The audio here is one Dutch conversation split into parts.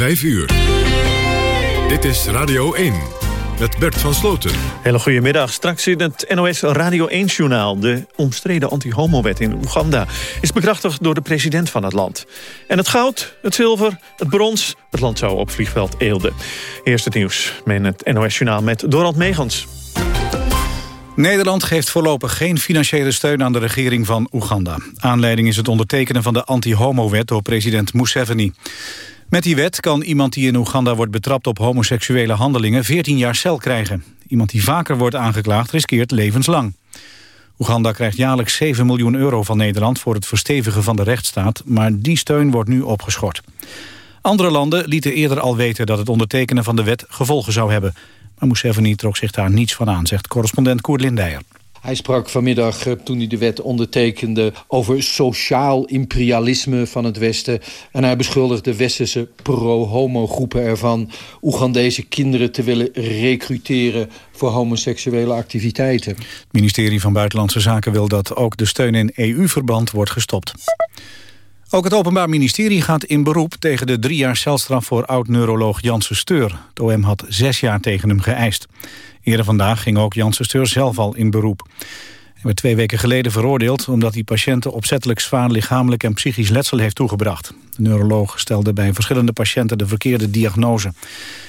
5 uur. Dit is Radio 1 met Bert van Sloten. Hele goedemiddag. Straks in het NOS Radio 1-journaal. De omstreden anti-homo-wet in Oeganda is bekrachtigd door de president van het land. En het goud, het zilver, het brons, het land zou op vliegveld Eelde. Eerst het nieuws met het NOS-journaal met Dorald Megens. Nederland geeft voorlopig geen financiële steun aan de regering van Oeganda. Aanleiding is het ondertekenen van de anti-homo-wet door president Museveni. Met die wet kan iemand die in Oeganda wordt betrapt op homoseksuele handelingen 14 jaar cel krijgen. Iemand die vaker wordt aangeklaagd riskeert levenslang. Oeganda krijgt jaarlijks 7 miljoen euro van Nederland voor het verstevigen van de rechtsstaat, maar die steun wordt nu opgeschort. Andere landen lieten eerder al weten dat het ondertekenen van de wet gevolgen zou hebben. Maar Museveni trok zich daar niets van aan, zegt correspondent Koert Lindeyer. Hij sprak vanmiddag, eh, toen hij de wet ondertekende... over sociaal imperialisme van het Westen. En hij beschuldigde westerse pro-homo groepen ervan... Oegandese kinderen te willen recruteren voor homoseksuele activiteiten. Het ministerie van Buitenlandse Zaken wil dat ook de steun in EU-verband wordt gestopt. Ook het Openbaar Ministerie gaat in beroep tegen de drie jaar celstraf voor oud-neuroloog Janssen Steur. Het OM had zes jaar tegen hem geëist. Eerder vandaag ging ook Janssen Steur zelf al in beroep. Hij werd twee weken geleden veroordeeld omdat hij patiënten opzettelijk zwaar lichamelijk en psychisch letsel heeft toegebracht. De neuroloog stelde bij verschillende patiënten de verkeerde diagnose.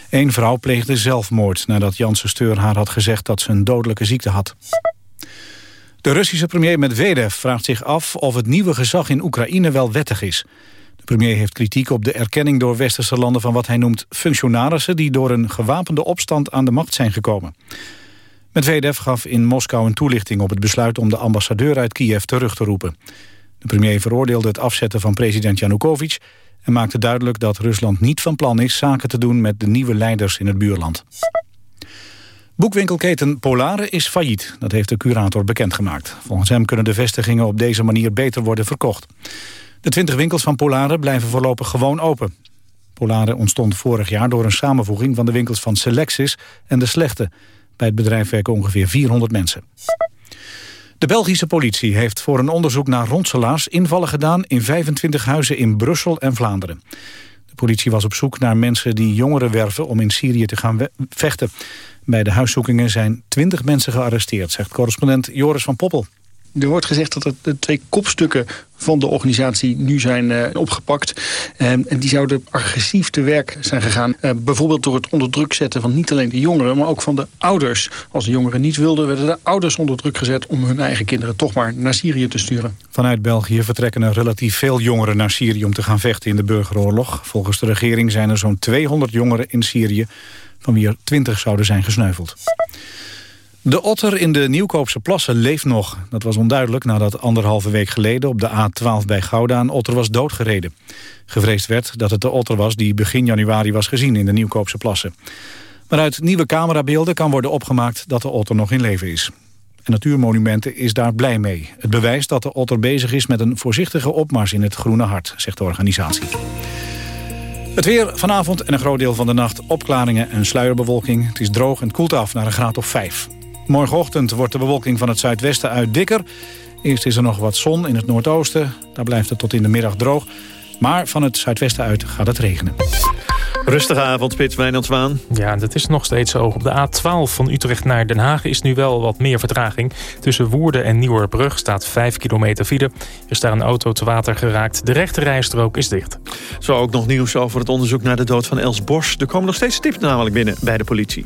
Eén vrouw pleegde zelfmoord nadat Janssen Steur haar had gezegd dat ze een dodelijke ziekte had. De Russische premier Medvedev vraagt zich af of het nieuwe gezag in Oekraïne wel wettig is. De premier heeft kritiek op de erkenning door westerse landen van wat hij noemt functionarissen die door een gewapende opstand aan de macht zijn gekomen. Medvedev gaf in Moskou een toelichting op het besluit om de ambassadeur uit Kiev terug te roepen. De premier veroordeelde het afzetten van president Yanukovych en maakte duidelijk dat Rusland niet van plan is zaken te doen met de nieuwe leiders in het buurland. Boekwinkelketen Polare is failliet, dat heeft de curator bekendgemaakt. Volgens hem kunnen de vestigingen op deze manier beter worden verkocht. De 20 winkels van Polare blijven voorlopig gewoon open. Polare ontstond vorig jaar door een samenvoeging van de winkels van Selexis en De Slechte. Bij het bedrijf werken ongeveer 400 mensen. De Belgische politie heeft voor een onderzoek naar ronselaars invallen gedaan in 25 huizen in Brussel en Vlaanderen. De politie was op zoek naar mensen die jongeren werven om in Syrië te gaan vechten. Bij de huiszoekingen zijn 20 mensen gearresteerd, zegt correspondent Joris van Poppel. Er wordt gezegd dat er twee kopstukken van de organisatie nu zijn uh, opgepakt. Uh, en die zouden agressief te werk zijn gegaan. Uh, bijvoorbeeld door het onder druk zetten van niet alleen de jongeren... maar ook van de ouders. Als de jongeren niet wilden, werden de ouders onder druk gezet... om hun eigen kinderen toch maar naar Syrië te sturen. Vanuit België vertrekken er relatief veel jongeren naar Syrië... om te gaan vechten in de burgeroorlog. Volgens de regering zijn er zo'n 200 jongeren in Syrië... van wie er 20 zouden zijn gesneuveld. De otter in de Nieuwkoopse plassen leeft nog. Dat was onduidelijk nadat anderhalve week geleden op de A12 bij Gouda een otter was doodgereden. Gevreesd werd dat het de otter was die begin januari was gezien in de Nieuwkoopse plassen. Maar uit nieuwe camerabeelden kan worden opgemaakt dat de otter nog in leven is. En Natuurmonumenten is daar blij mee. Het bewijst dat de otter bezig is met een voorzichtige opmars in het Groene Hart, zegt de organisatie. Het weer vanavond en een groot deel van de nacht opklaringen en sluierbewolking. Het is droog en koelt af naar een graad of 5. Morgenochtend wordt de bewolking van het zuidwesten uit dikker. Eerst is er nog wat zon in het noordoosten. Daar blijft het tot in de middag droog. Maar van het zuidwesten uit gaat het regenen. Rustige avond, Spits Wijnandswaan. Ja, dat is nog steeds zo. Op de A12 van Utrecht naar Den Haag is nu wel wat meer vertraging. Tussen Woerden en Nieuwerbrug staat 5 kilometer file. Er is daar een auto te water geraakt. De rechte rijstrook is dicht. Zo ook nog nieuws over het onderzoek naar de dood van Els Bos. Er komen nog steeds tips namelijk binnen bij de politie.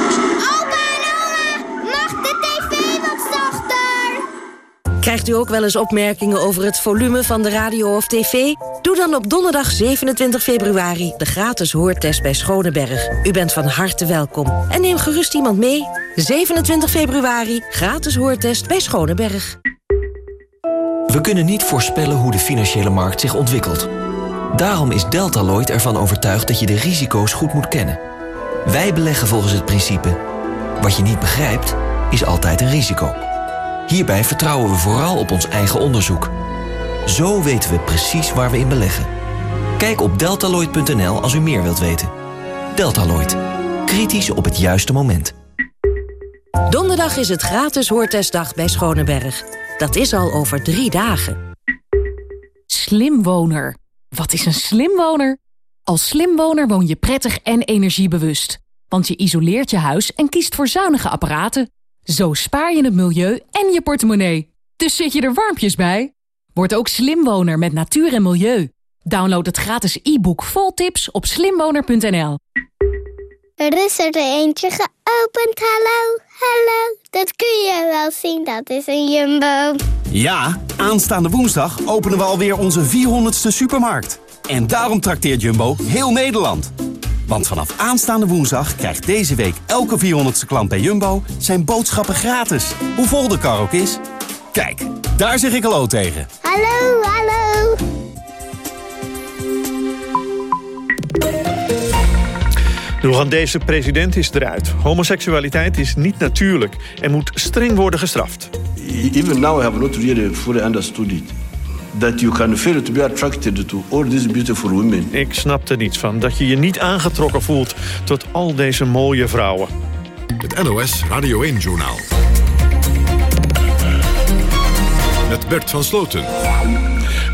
Krijgt u ook wel eens opmerkingen over het volume van de radio of tv? Doe dan op donderdag 27 februari de gratis hoortest bij Schoneberg. U bent van harte welkom. En neem gerust iemand mee. 27 februari, gratis hoortest bij Schoneberg. We kunnen niet voorspellen hoe de financiële markt zich ontwikkelt. Daarom is Deltaloid ervan overtuigd dat je de risico's goed moet kennen. Wij beleggen volgens het principe... wat je niet begrijpt, is altijd een risico. Hierbij vertrouwen we vooral op ons eigen onderzoek. Zo weten we precies waar we in beleggen. Kijk op deltaloid.nl als u meer wilt weten. Deltaloid. Kritisch op het juiste moment. Donderdag is het gratis hoortestdag bij Schoneberg. Dat is al over drie dagen. Slimwoner. Wat is een slimwoner? Als slimwoner woon je prettig en energiebewust. Want je isoleert je huis en kiest voor zuinige apparaten. Zo spaar je het milieu en je portemonnee. Dus zit je er warmpjes bij? Word ook slimwoner met natuur en milieu. Download het gratis e-book vol tips op slimwoner.nl. Er is er eentje geopend, hallo, hallo. Dat kun je wel zien, dat is een jumbo. Ja, aanstaande woensdag openen we alweer onze 400ste supermarkt. En daarom trakteert Jumbo heel Nederland. Want vanaf aanstaande woensdag krijgt deze week elke 400ste klant bij Jumbo zijn boodschappen gratis. Hoe vol de kar ook is. Kijk, daar zeg ik hallo tegen. Hallo, hallo. De Oegandese president is eruit. Homoseksualiteit is niet natuurlijk en moet streng worden gestraft. Even now I have not really fully understood it. That you can fail to be attracted to all these beautiful women. Ik snap er niets van. Dat je je niet aangetrokken voelt tot al deze mooie vrouwen. Het NOS Radio 1-journaal. Met Bert van Sloten.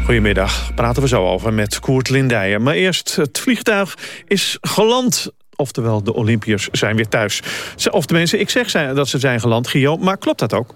Goedemiddag, praten we zo over met Koert Lindijen. Maar eerst, het vliegtuig is geland Oftewel, de Olympiërs zijn weer thuis. Of tenminste, ik zeg dat ze zijn geland, Gio. Maar klopt dat ook?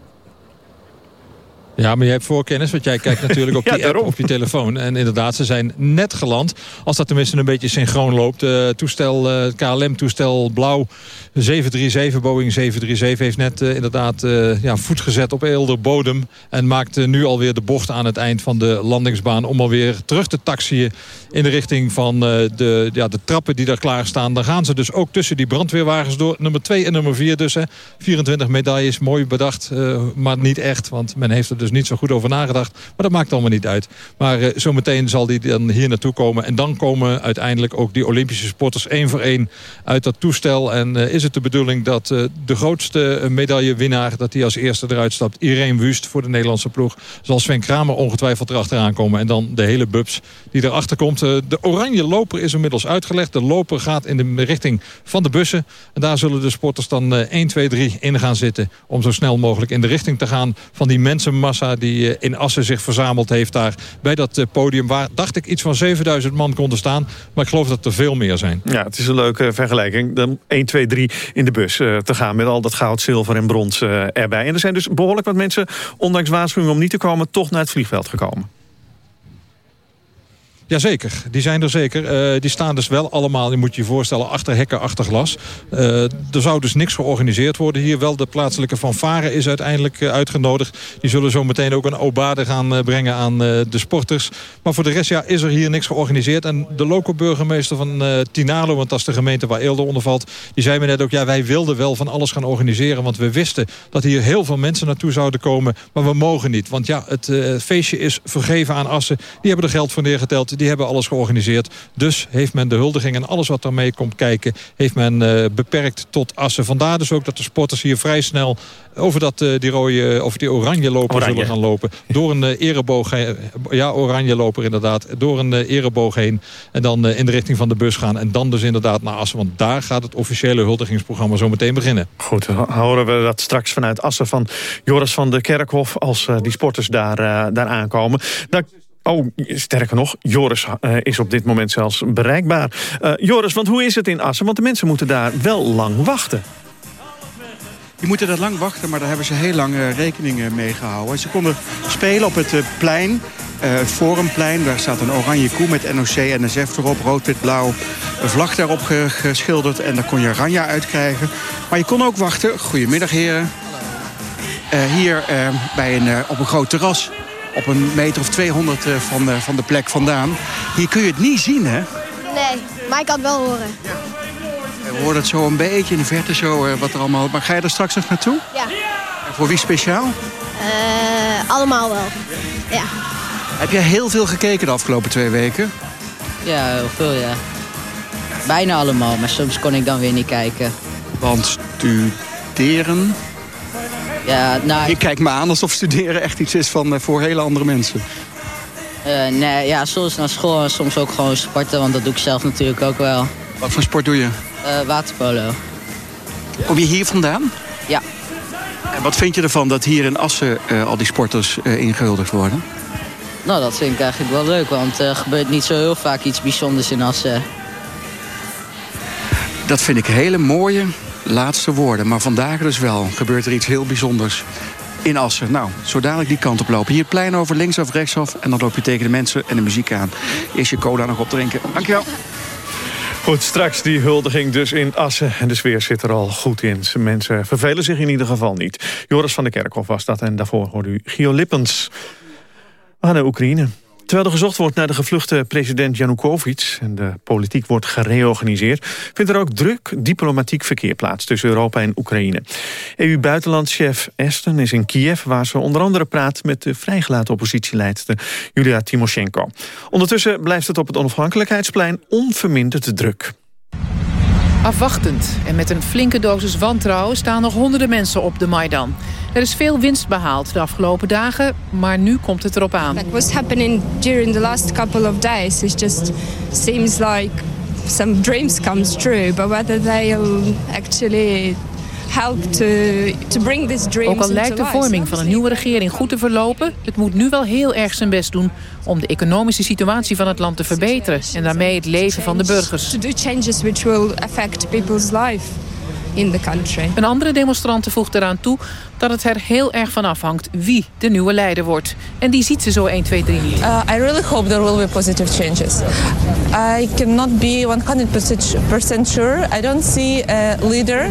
Ja, maar je hebt voorkennis, want jij kijkt natuurlijk op die app op je telefoon. En inderdaad, ze zijn net geland. Als dat tenminste een beetje synchroon loopt. Uh, toestel, uh, KLM-toestel blauw 737, Boeing 737 heeft net uh, inderdaad ja, voet gezet op eelder bodem. En maakt nu alweer de bocht aan het eind van de landingsbaan... om alweer terug te taxiën in de richting van de, ja, de trappen die daar klaar staan. Dan gaan ze dus ook tussen die brandweerwagens door. Nummer 2 en nummer 4 dus. Hè. 24 medailles, mooi bedacht, maar niet echt. Want men heeft er dus niet zo goed over nagedacht. Maar dat maakt allemaal niet uit. Maar uh, zometeen zal die dan hier naartoe komen. En dan komen uiteindelijk ook die Olympische sporters één voor één uit dat toestel. En is het de bedoeling dat de grootste medaillewinnaar... dat die als eerste eruit stapt, Irene Wust voor de Nederlandse ploeg... zal Sven Kramer ongetwijfeld erachteraan komen. En dan de hele bubs die erachter komt. De oranje loper is inmiddels uitgelegd. De loper gaat in de richting van de bussen. En daar zullen de sporters dan 1, 2, 3 in gaan zitten... om zo snel mogelijk in de richting te gaan van die mensenmassa die eh, in Assen zich verzameld heeft daar bij dat eh, podium. Waar, dacht ik, iets van 7000 man konden staan. Maar ik geloof dat er veel meer zijn. Ja, het is een leuke vergelijking. Dan 1, 2, 3 in de bus te gaan met al dat goud, zilver en brons erbij. En er zijn dus behoorlijk wat mensen, ondanks waarschuwing om niet te komen... toch naar het vliegveld gekomen. Jazeker, die zijn er zeker. Uh, die staan dus wel allemaal, je moet je voorstellen, achter hekken, achter glas. Uh, er zou dus niks georganiseerd worden hier. Wel de plaatselijke fanfare is uiteindelijk uh, uitgenodigd. Die zullen zo meteen ook een obade gaan brengen aan de sporters. Maar voor de rest ja, is er hier niks georganiseerd. En de lokale burgemeester van Tinalo, want dat is de gemeente waar Eelde onder valt... die zei me net ook, ja, wij wilden wel van alles gaan organiseren... want we wisten dat hier heel veel mensen naartoe zouden komen. Maar we mogen niet, want ja, het feestje is vergeven aan Assen. Die hebben er geld voor neergeteld die hebben alles georganiseerd. Dus heeft men de huldiging en alles wat daarmee komt kijken... heeft men uh, beperkt tot Assen. Vandaar dus ook dat de sporters hier vrij snel... over dat, uh, die, rode, of die oranje loper oranje. zullen gaan lopen. Door een uh, ereboog heen. Ja, oranje loper inderdaad. Door een ereboog heen. En dan in de richting van de bus gaan. En dan dus inderdaad naar Assen. Want daar gaat het officiële huldigingsprogramma zo meteen beginnen. Goed, horen we dat straks vanuit Assen van Joris van de Kerkhof... als die sporters daar, daar aankomen. Dan Oh, sterker nog, Joris uh, is op dit moment zelfs bereikbaar. Uh, Joris, want hoe is het in Assen? Want de mensen moeten daar wel lang wachten. Die moeten daar lang wachten, maar daar hebben ze heel lang uh, rekening mee gehouden. Ze konden spelen op het plein, het Forumplein. Daar staat een oranje koe met NOC, NSF erop, rood, wit, blauw. Een vlag daarop geschilderd en daar kon je oranje uitkrijgen. Maar je kon ook wachten, goedemiddag heren, hier bij een, op een groot terras op een meter of 200 eh, van de, van de plek vandaan. Hier kun je het niet zien, hè? Nee, maar ik kan het wel horen. We horen het zo een beetje in de verte, zo, uh, wat er allemaal... Maar ga je er straks nog naartoe? Ja. En voor wie speciaal? Uh, allemaal wel, ja. Heb jij heel veel gekeken de afgelopen twee weken? Ja, heel veel, ja. Bijna allemaal, maar soms kon ik dan weer niet kijken. Want studeren? Ja, nou... Je kijkt me aan alsof studeren echt iets is van, voor hele andere mensen. Uh, nee, ja, soms naar school en soms ook gewoon sporten, want dat doe ik zelf natuurlijk ook wel. Wat voor sport doe je? Uh, waterpolo. Kom je hier vandaan? Ja. En wat vind je ervan dat hier in Assen uh, al die sporters ingehuldigd worden? Nou, dat vind ik eigenlijk wel leuk, want er gebeurt niet zo heel vaak iets bijzonders in Assen. Dat vind ik hele mooie laatste woorden. Maar vandaag dus wel gebeurt er iets heel bijzonders in Assen. Nou, zo dadelijk die kant op lopen. Hier plein over, linksaf, rechtsaf. En dan loop je tegen de mensen en de muziek aan. Eerst je cola nog opdrinken. Dankjewel. Goed, straks die huldiging dus in Assen. En de sfeer zit er al goed in. Mensen vervelen zich in ieder geval niet. Joris van der Kerkhof was dat. En daarvoor hoorde u Gio Lippens. We gaan naar Oekraïne. Terwijl er gezocht wordt naar de gevluchte president Janukovic... en de politiek wordt gereorganiseerd... vindt er ook druk diplomatiek verkeer plaats tussen Europa en Oekraïne. EU-buitenlandchef Esten is in Kiev... waar ze onder andere praat met de vrijgelaten oppositieleidster Julia Timoshenko. Ondertussen blijft het op het onafhankelijkheidsplein onverminderd druk. Afwachtend en met een flinke dosis wantrouwen staan nog honderden mensen op de Maidan. Er is veel winst behaald de afgelopen dagen, maar nu komt het erop aan. Help to, to bring these dreams Ook al lijkt de vorming van een nieuwe regering goed te verlopen, het moet nu wel heel erg zijn best doen om de economische situatie van het land te verbeteren en daarmee het leven van de burgers. To do changes which will affect people's life in the country. Een andere demonstrante voegt eraan toe dat het er heel erg van afhangt wie de nieuwe leider wordt. En die ziet ze zo 1, 2, 3 niet. Uh, I really hope there will be positive changes. I cannot be 100% sure. I don't see a leader,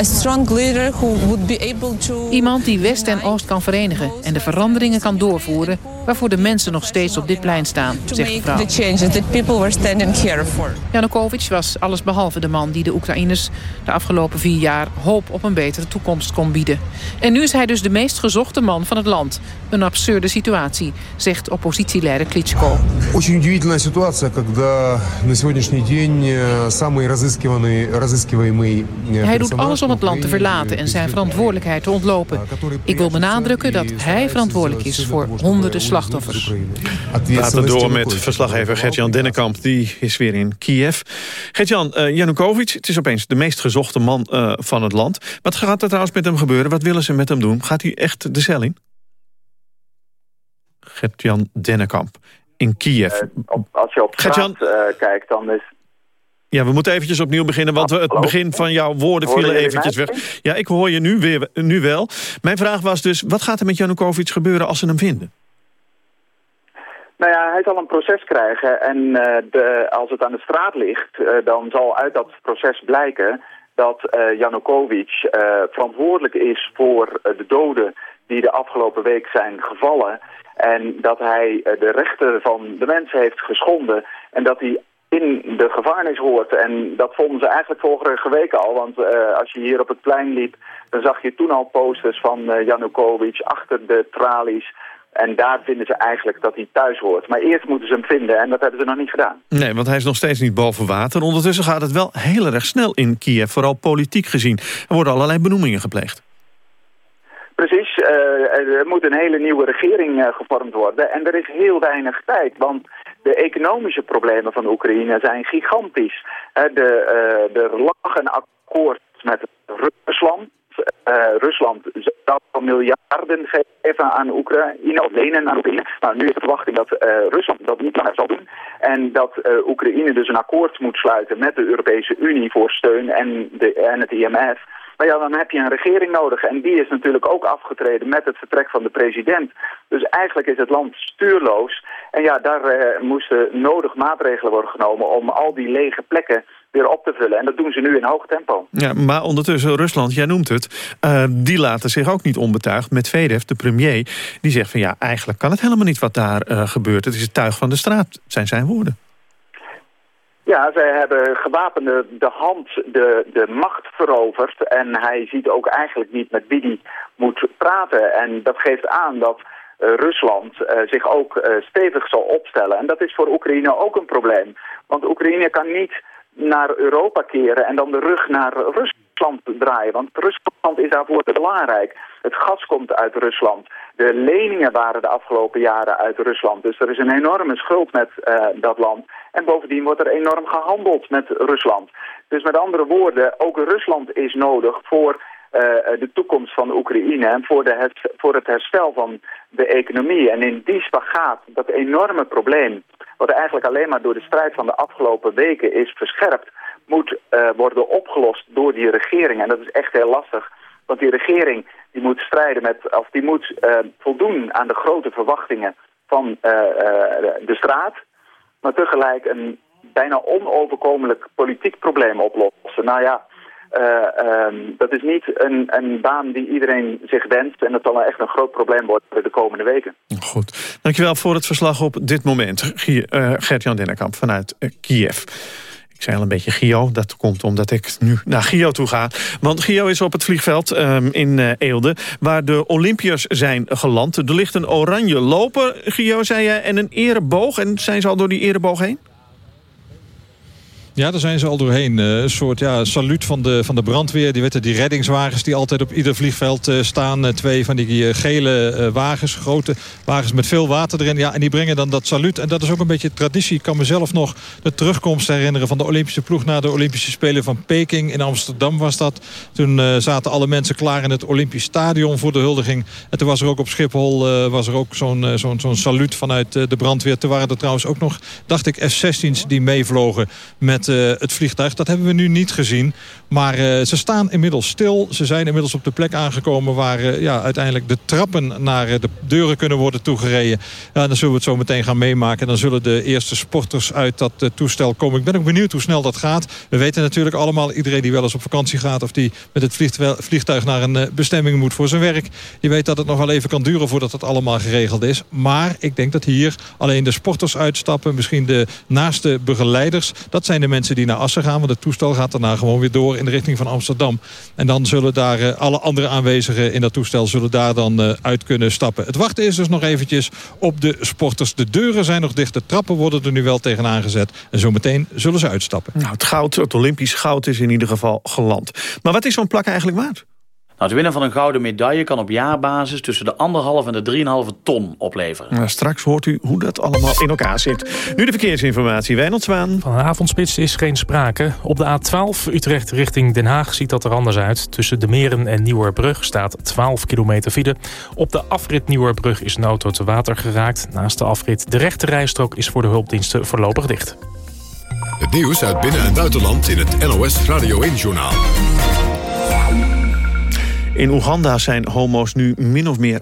a strong leader who would be able to... Iemand die West en Oost kan verenigen en de veranderingen kan doorvoeren waarvoor de mensen nog steeds op dit plein staan, zegt de vrouw. The changes that people were standing here for. Janukovic was allesbehalve de man die de Oekraïners de afgelopen vier jaar hoop op een betere toekomst kon bieden. En nu is hij dus de meest gezochte man van het land. Een absurde situatie, zegt oppositieleider Klitschko. Очень удивительная ситуация, когда на сегодняшний день самый разыскиваемый... Hij doet alles om het land te verlaten en zijn verantwoordelijkheid te ontlopen. Ik wil benadrukken dat hij verantwoordelijk is voor honderden slachtoffers. Laten door met verslaggever Gert-Jan Dennekamp. Die is weer in Kiev. Gert-Jan, uh, Janukovic, het is opeens de meest gezochte man uh, van het land. Wat gaat er trouwens met hem gebeuren? Wat willen ze met hem doen? Gaat hij echt de cel in? Gert-Jan Dennekamp in Kiev. Uh, op, als je op straat kijkt, dan is... Ja, we moeten eventjes opnieuw beginnen, want het begin van jouw woorden vielen eventjes weg. Ja, ik hoor je nu, weer, nu wel. Mijn vraag was dus, wat gaat er met Janukovic gebeuren als ze hem vinden? Nou ja, hij zal een proces krijgen en uh, de, als het aan de straat ligt, uh, dan zal uit dat proces blijken dat uh, Janukovic verantwoordelijk is voor de doden die de afgelopen week zijn gevallen. En dat hij de rechten van de mensen heeft geschonden en dat hij in de gevangenis hoort. En dat vonden ze eigenlijk vorige week al, want als je hier op het plein liep, dan zag je toen al posters van Janukovic achter de tralies en daar vinden ze eigenlijk dat hij thuis hoort. Maar eerst moeten ze hem vinden en dat hebben ze nog niet gedaan. Nee, want hij is nog steeds niet boven water. Ondertussen gaat het wel heel erg snel in Kiev, vooral politiek gezien. Er worden allerlei benoemingen gepleegd. Precies, uh, er moet een hele nieuwe regering uh, gevormd worden. En er is heel weinig tijd, want de economische problemen van Oekraïne zijn gigantisch. De, er lag een akkoord met Rusland Rusland zou miljarden geven aan Oekraïne, of lenen aan Oekraïne. Nou, nu is de verwachting dat uh, Rusland dat niet langer zal doen. En dat uh, Oekraïne dus een akkoord moet sluiten met de Europese Unie voor steun en, de, en het IMF. Maar ja, dan heb je een regering nodig. En die is natuurlijk ook afgetreden met het vertrek van de president. Dus eigenlijk is het land stuurloos. En ja, daar moesten nodig maatregelen worden genomen om al die lege plekken weer op te vullen. En dat doen ze nu in hoog tempo. Ja, maar ondertussen Rusland, jij noemt het, uh, die laten zich ook niet onbetuigd. Met Vedev, de premier, die zegt van ja, eigenlijk kan het helemaal niet wat daar uh, gebeurt. Het is het tuig van de straat, zijn zijn woorden. Ja, zij hebben gewapende de hand de, de macht veroverd. En hij ziet ook eigenlijk niet met wie hij moet praten. En dat geeft aan dat Rusland zich ook stevig zal opstellen. En dat is voor Oekraïne ook een probleem. Want Oekraïne kan niet naar Europa keren en dan de rug naar Rusland draaien. Want Rusland is daarvoor belangrijk. Het gas komt uit Rusland. De leningen waren de afgelopen jaren uit Rusland. Dus er is een enorme schuld met uh, dat land. En bovendien wordt er enorm gehandeld met Rusland. Dus met andere woorden, ook Rusland is nodig voor uh, de toekomst van Oekraïne en voor, de het, voor het herstel van de economie. En in die spagaat, dat enorme probleem, wat eigenlijk alleen maar door de strijd van de afgelopen weken is verscherpt, moet uh, worden opgelost door die regering. En dat is echt heel lastig, want die regering die moet strijden met, of die moet uh, voldoen aan de grote verwachtingen van uh, de straat, maar tegelijk een bijna onoverkomelijk politiek probleem oplossen. Nou ja, um, dat is niet een, een, baan die iedereen zich wenst. En dat zal echt een groot probleem worden de komende weken. Goed. Dankjewel voor het verslag op dit moment. Uh, Gert-Jan Dennekamp vanuit uh, Kiev. Ik zei al een beetje Gio. Dat komt omdat ik nu naar Gio toe ga. Want Gio is op het vliegveld um, in Eelde... waar de Olympiërs zijn geland. Er ligt een oranje loper, Gio, zei je, en een ereboog. En zijn ze al door die ereboog heen? Ja, daar zijn ze al doorheen. Eh, een soort ja, saluut van de, van de brandweer. Die weten die reddingswagens die altijd op ieder vliegveld uh, staan. Uh, twee van die gele wagens, grote wagens met veel water erin. Ja, en die brengen dan dat saluut. En dat is ook een beetje traditie. Ik kan mezelf nog de terugkomst herinneren van de Olympische ploeg... na de Olympische Spelen van Peking. In Amsterdam was dat. Toen zaten alle mensen klaar in het Olympisch Stadion voor de huldiging. En toen was er ook op Schiphol was er ook zo'n zo'n zo'n saluut vanuit de brandweer. Toen waren er trouwens ook nog, dacht ik, F-16's die meevlogen met uh, het vliegtuig. Dat hebben we nu niet gezien. Maar uh, ze staan inmiddels stil. Ze zijn inmiddels op de plek aangekomen... waar uh, ja, uiteindelijk de trappen naar de deuren kunnen worden toegereden. Ja, dan zullen we het zo meteen gaan meemaken. En dan zullen de eerste sporters uit dat toestel komen. Ik ben ook benieuwd hoe snel dat gaat. We weten natuurlijk allemaal, iedereen die wel eens op vakantie gaat... of die met het vliegtuig naar een bestemming moet voor zijn werk... je weet dat het nog wel even kan duren voordat het allemaal geregeld is. Maar ik denk dat hier alleen de sporters uitstappen. Misschien de naaste begeleiders. Dat zijn de mensen die naar Assen gaan. Want het toestel gaat daarna gewoon weer door in de richting van Amsterdam. En dan zullen daar uh, alle andere aanwezigen in dat toestel zullen daar dan uh, uit kunnen stappen. Het wachten is dus nog eventjes op de sporters. De deuren zijn nog dicht. De trappen worden er nu wel tegenaan gezet. En zometeen zullen ze uitstappen. Nou, het goud, het Olympisch goud is in ieder geval geland. Maar wat is zo'n plak eigenlijk waard? Nou, het winnen van een gouden medaille kan op jaarbasis tussen de 1,5 en de 3,5 ton opleveren. Nou, straks hoort u hoe dat allemaal in elkaar zit. Nu de verkeersinformatie, Wijnald Zwaan. Van een avondspits is geen sprake. Op de A12 Utrecht richting Den Haag ziet dat er anders uit. Tussen de Meren en Nieuwerbrug staat 12 kilometer file. Op de afrit Nieuwerbrug is een auto te water geraakt. Naast de afrit de rechte rijstrook is voor de hulpdiensten voorlopig dicht. Het nieuws uit binnen- en buitenland in het NOS Radio 1-journaal. In Oeganda zijn homo's nu min of meer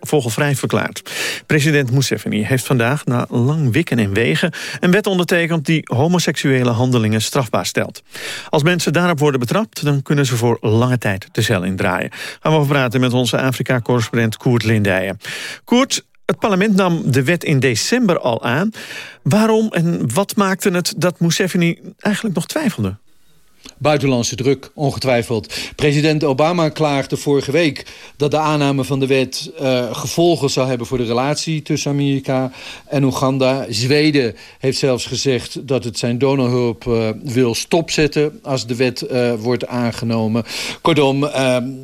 vogelvrij, verklaard. President Museveni heeft vandaag, na lang wikken en wegen... een wet ondertekend die homoseksuele handelingen strafbaar stelt. Als mensen daarop worden betrapt, dan kunnen ze voor lange tijd de cel indraaien. Gaan we over praten met onze Afrika-correspondent Koert Lindijen. Koert, het parlement nam de wet in december al aan. Waarom en wat maakte het dat Museveni eigenlijk nog twijfelde? Buitenlandse druk, ongetwijfeld. President Obama klaagde vorige week dat de aanname van de wet uh, gevolgen zou hebben voor de relatie tussen Amerika en Oeganda. Zweden heeft zelfs gezegd dat het zijn donorhulp uh, wil stopzetten als de wet uh, wordt aangenomen. Kortom,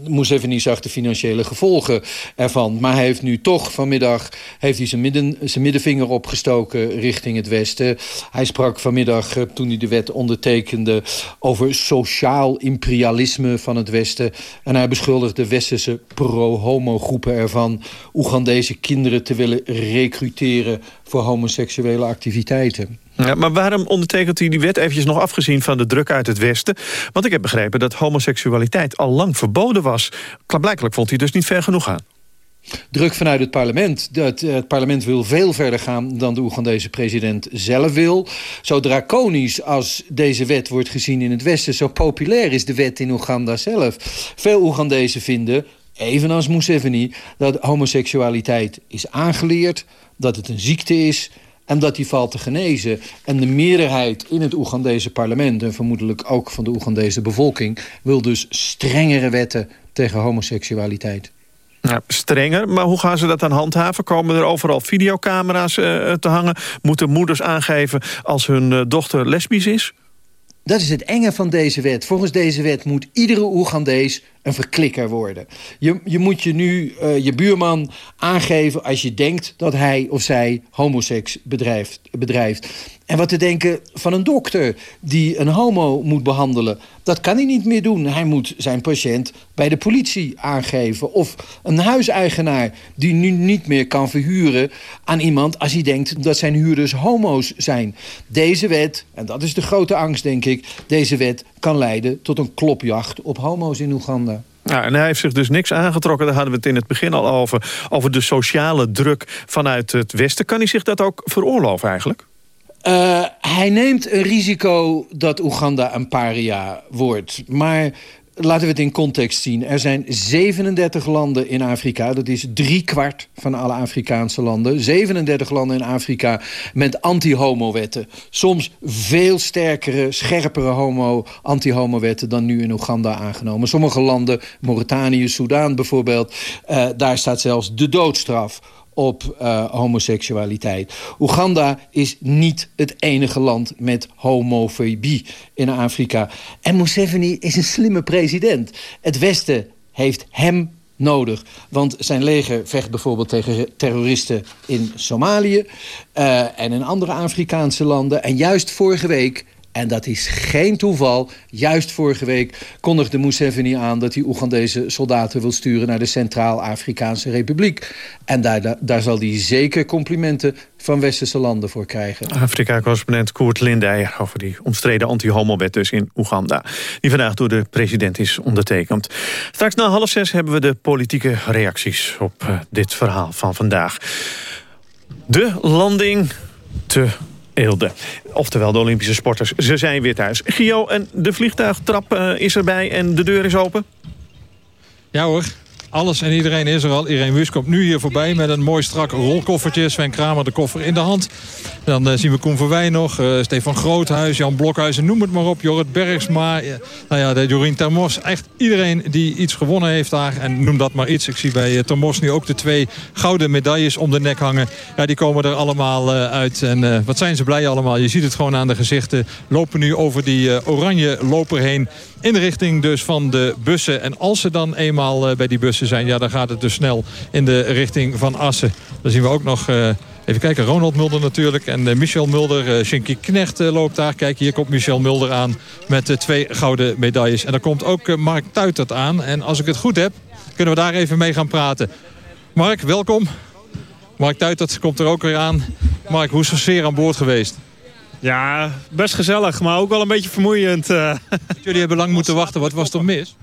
Museveni zag de financiële gevolgen ervan. Maar hij heeft nu toch vanmiddag heeft hij zijn, midden, zijn middenvinger opgestoken richting het Westen. Hij sprak vanmiddag, toen hij de wet ondertekende, over sociaal imperialisme van het Westen. En hij beschuldigt de westerse pro-homo groepen ervan... Oegandese kinderen te willen recruteren voor homoseksuele activiteiten. Ja, maar waarom ondertekent hij die wet eventjes nog afgezien van de druk uit het Westen? Want ik heb begrepen dat homoseksualiteit al lang verboden was. Blijkbaar vond hij dus niet ver genoeg aan. Druk vanuit het parlement. Het, het, parlement wil veel verder gaan dan de Oegandese president zelf wil. Zo draconisch als deze wet wordt gezien in het Westen... zo populair is de wet in Oeganda zelf. Veel Oegandezen vinden, evenals Museveni... dat homoseksualiteit is aangeleerd, dat het een ziekte is en dat die valt te genezen. En de meerderheid in het Oegandese parlement... en vermoedelijk ook van de Oegandese bevolking... wil dus strengere wetten tegen homoseksualiteit. Ja, strenger, maar hoe gaan ze dat dan handhaven? Komen er overal videocamera's uh, te hangen? Moeten moeders aangeven als hun uh, dochter lesbisch is? Dat is het enge van deze wet. Volgens deze wet moet iedere Oegandees een verklikker worden. Je, je moet je nu uh, je buurman aangeven als je denkt dat hij of zij homoseks bedrijft. En wat te denken van een dokter die een homo moet behandelen. Dat kan hij niet meer doen. Hij moet zijn patiënt bij de politie aangeven. Of een huiseigenaar die nu niet meer kan verhuren aan iemand... als hij denkt dat zijn huurders homo's zijn. Deze wet, en dat is de grote angst denk ik... deze wet kan leiden tot een klopjacht op homo's in Oeganda. Ja, en hij heeft zich dus niks aangetrokken. Daar hadden we het in het begin al over. Over de sociale druk vanuit het Westen. Kan hij zich dat ook veroorloven eigenlijk? Uh, hij neemt een risico dat Oeganda een paria wordt. Maar laten we het in context zien. Er zijn 37 landen in Afrika. Dat is drie kwart van alle Afrikaanse landen. 37 landen in Afrika met anti-homo-wetten. Soms veel sterkere, scherpere homo, anti-homo-wetten... dan nu in Oeganda aangenomen. Sommige landen, Mauritanië, Soudaan bijvoorbeeld... Uh, daar staat zelfs de doodstraf op uh, homoseksualiteit. Oeganda is niet het enige land met homofobie in Afrika. En Museveni is een slimme president. Het Westen heeft hem nodig. Want zijn leger vecht bijvoorbeeld tegen terroristen in Somalië... Uh, en in andere Afrikaanse landen. En juist vorige week en dat is geen toeval. Juist vorige week kondigde Museveni aan... dat hij Oegandese soldaten wil sturen naar de Centraal-Afrikaanse Republiek. En daar, daar zal hij zeker complimenten van westerse landen voor krijgen. Afrika-correspondent Koert Lindeyer over die omstreden anti-homo-wet dus in Oeganda. Die vandaag door de president is ondertekend. Straks na half zes hebben we de politieke reacties op uh, dit verhaal van vandaag. De landing te Eelde. Oftewel de Olympische sporters, ze zijn weer thuis. Gio, en de vliegtuigtrap uh, is erbij en de deur is open? Ja hoor, alles en iedereen is er al. Irene Wus komt nu hier voorbij met een mooi strak rolkoffertje. Sven Kramer de koffer in de hand. Dan uh, zien we Koen Verwij nog, uh, Stefan Groothuis, Jan Blokhuizen, noem het maar op. Jorrit Bergsma, uh, nou ja, de Jorien Termos. Echt iedereen die iets gewonnen heeft daar. En noem dat maar iets. Ik zie bij Termos nu ook de twee gouden medailles om de nek hangen. Ja, die komen er allemaal uit. En wat zijn ze blij allemaal. Je ziet het gewoon aan de gezichten. Lopen nu over die oranje loper heen. In de richting dus van de bussen. En als ze dan eenmaal bij die bussen zijn... ja, dan gaat het dus snel in de richting van Assen. Dan zien we ook nog... Even kijken, Ronald Mulder natuurlijk en uh, Michel Mulder. Uh, Shinky Knecht loopt daar. Kijk, hier komt Michel Mulder aan met twee gouden medailles. En daar komt ook Mark Tuitert aan. En als ik het goed heb, kunnen we daar even mee gaan praten. Mark, welkom. Mark Tuitert komt er ook weer aan. Mark, hoe is de sfeer aan boord geweest? Ja, best gezellig, maar ook wel een beetje vermoeiend. Jullie hebben lang moeten wachten. Wat was er mis?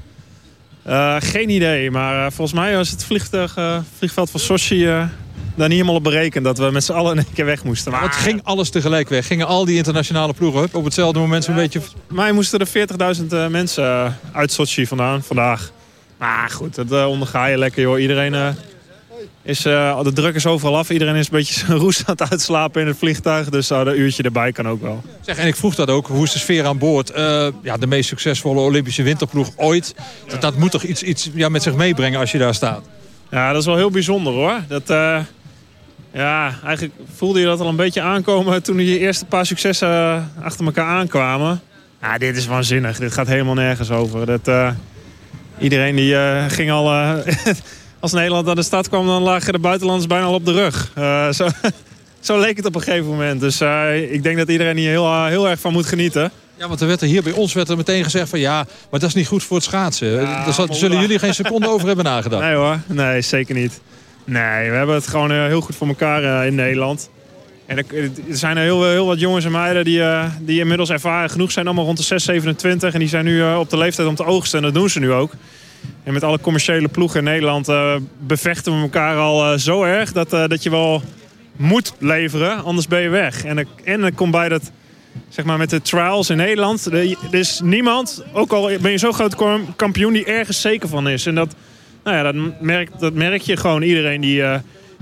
Uh, geen idee, maar uh, volgens mij was het vliegtuig, uh, vliegveld van Sochi daar niet helemaal op berekend. Dat we met z'n allen in één keer weg moesten. Maar... Het ging alles tegelijk weg. Gingen al die internationale ploegen op hetzelfde moment zo'n beetje... Mij moesten er 40.000 mensen uit Sochi vandaan vandaag. Maar goed, dat onderga je lekker joh. Iedereen is, uh, de druk is overal af. Iedereen is een beetje zijn roes aan het uitslapen in het vliegtuig. Dus uh, een uurtje erbij kan ook wel. Zeg, en ik vroeg dat ook. Hoe is de sfeer aan boord? Uh, ja, de meest succesvolle Olympische winterploeg ooit. Dat, dat moet toch iets, iets ja, met zich meebrengen als je daar staat? Ja, dat is wel heel bijzonder hoor. Dat, ja, eigenlijk voelde je dat al een beetje aankomen toen je eerste paar successen achter elkaar aankwamen. Ja, dit is waanzinnig. Dit gaat helemaal nergens over. Dat, iedereen die ging al als Nederland aan de stad kwam, dan lagen de buitenlanders bijna al op de rug. Uh, zo, zo, leek het op een gegeven moment. Dus uh, ik denk dat iedereen hier heel, heel erg van moet genieten. Ja, want er werd er hier bij ons werd er meteen gezegd van ja, maar dat is niet goed voor het schaatsen. Ja, Daar zullen jullie geen seconde over hebben nagedacht. Nee hoor, nee, zeker niet. Nee, we hebben het gewoon heel goed voor elkaar in Nederland. En er, zijn er heel, heel wat jongens en meiden die, die inmiddels ervaren genoeg zijn. Allemaal rond de 6, 27. En die zijn nu op de leeftijd om te oogsten. En dat doen ze nu ook. En met alle commerciële ploegen in Nederland uh, bevechten we elkaar al uh, zo erg dat, uh, dat je wel moet leveren, anders ben je weg. En, en dan komt bij dat, zeg maar met de trials in Nederland, er is niemand, ook al ben je zo groot kampioen, die ergens zeker van is. En dat, nou ja, dat, merk, dat merk je gewoon. Iedereen die,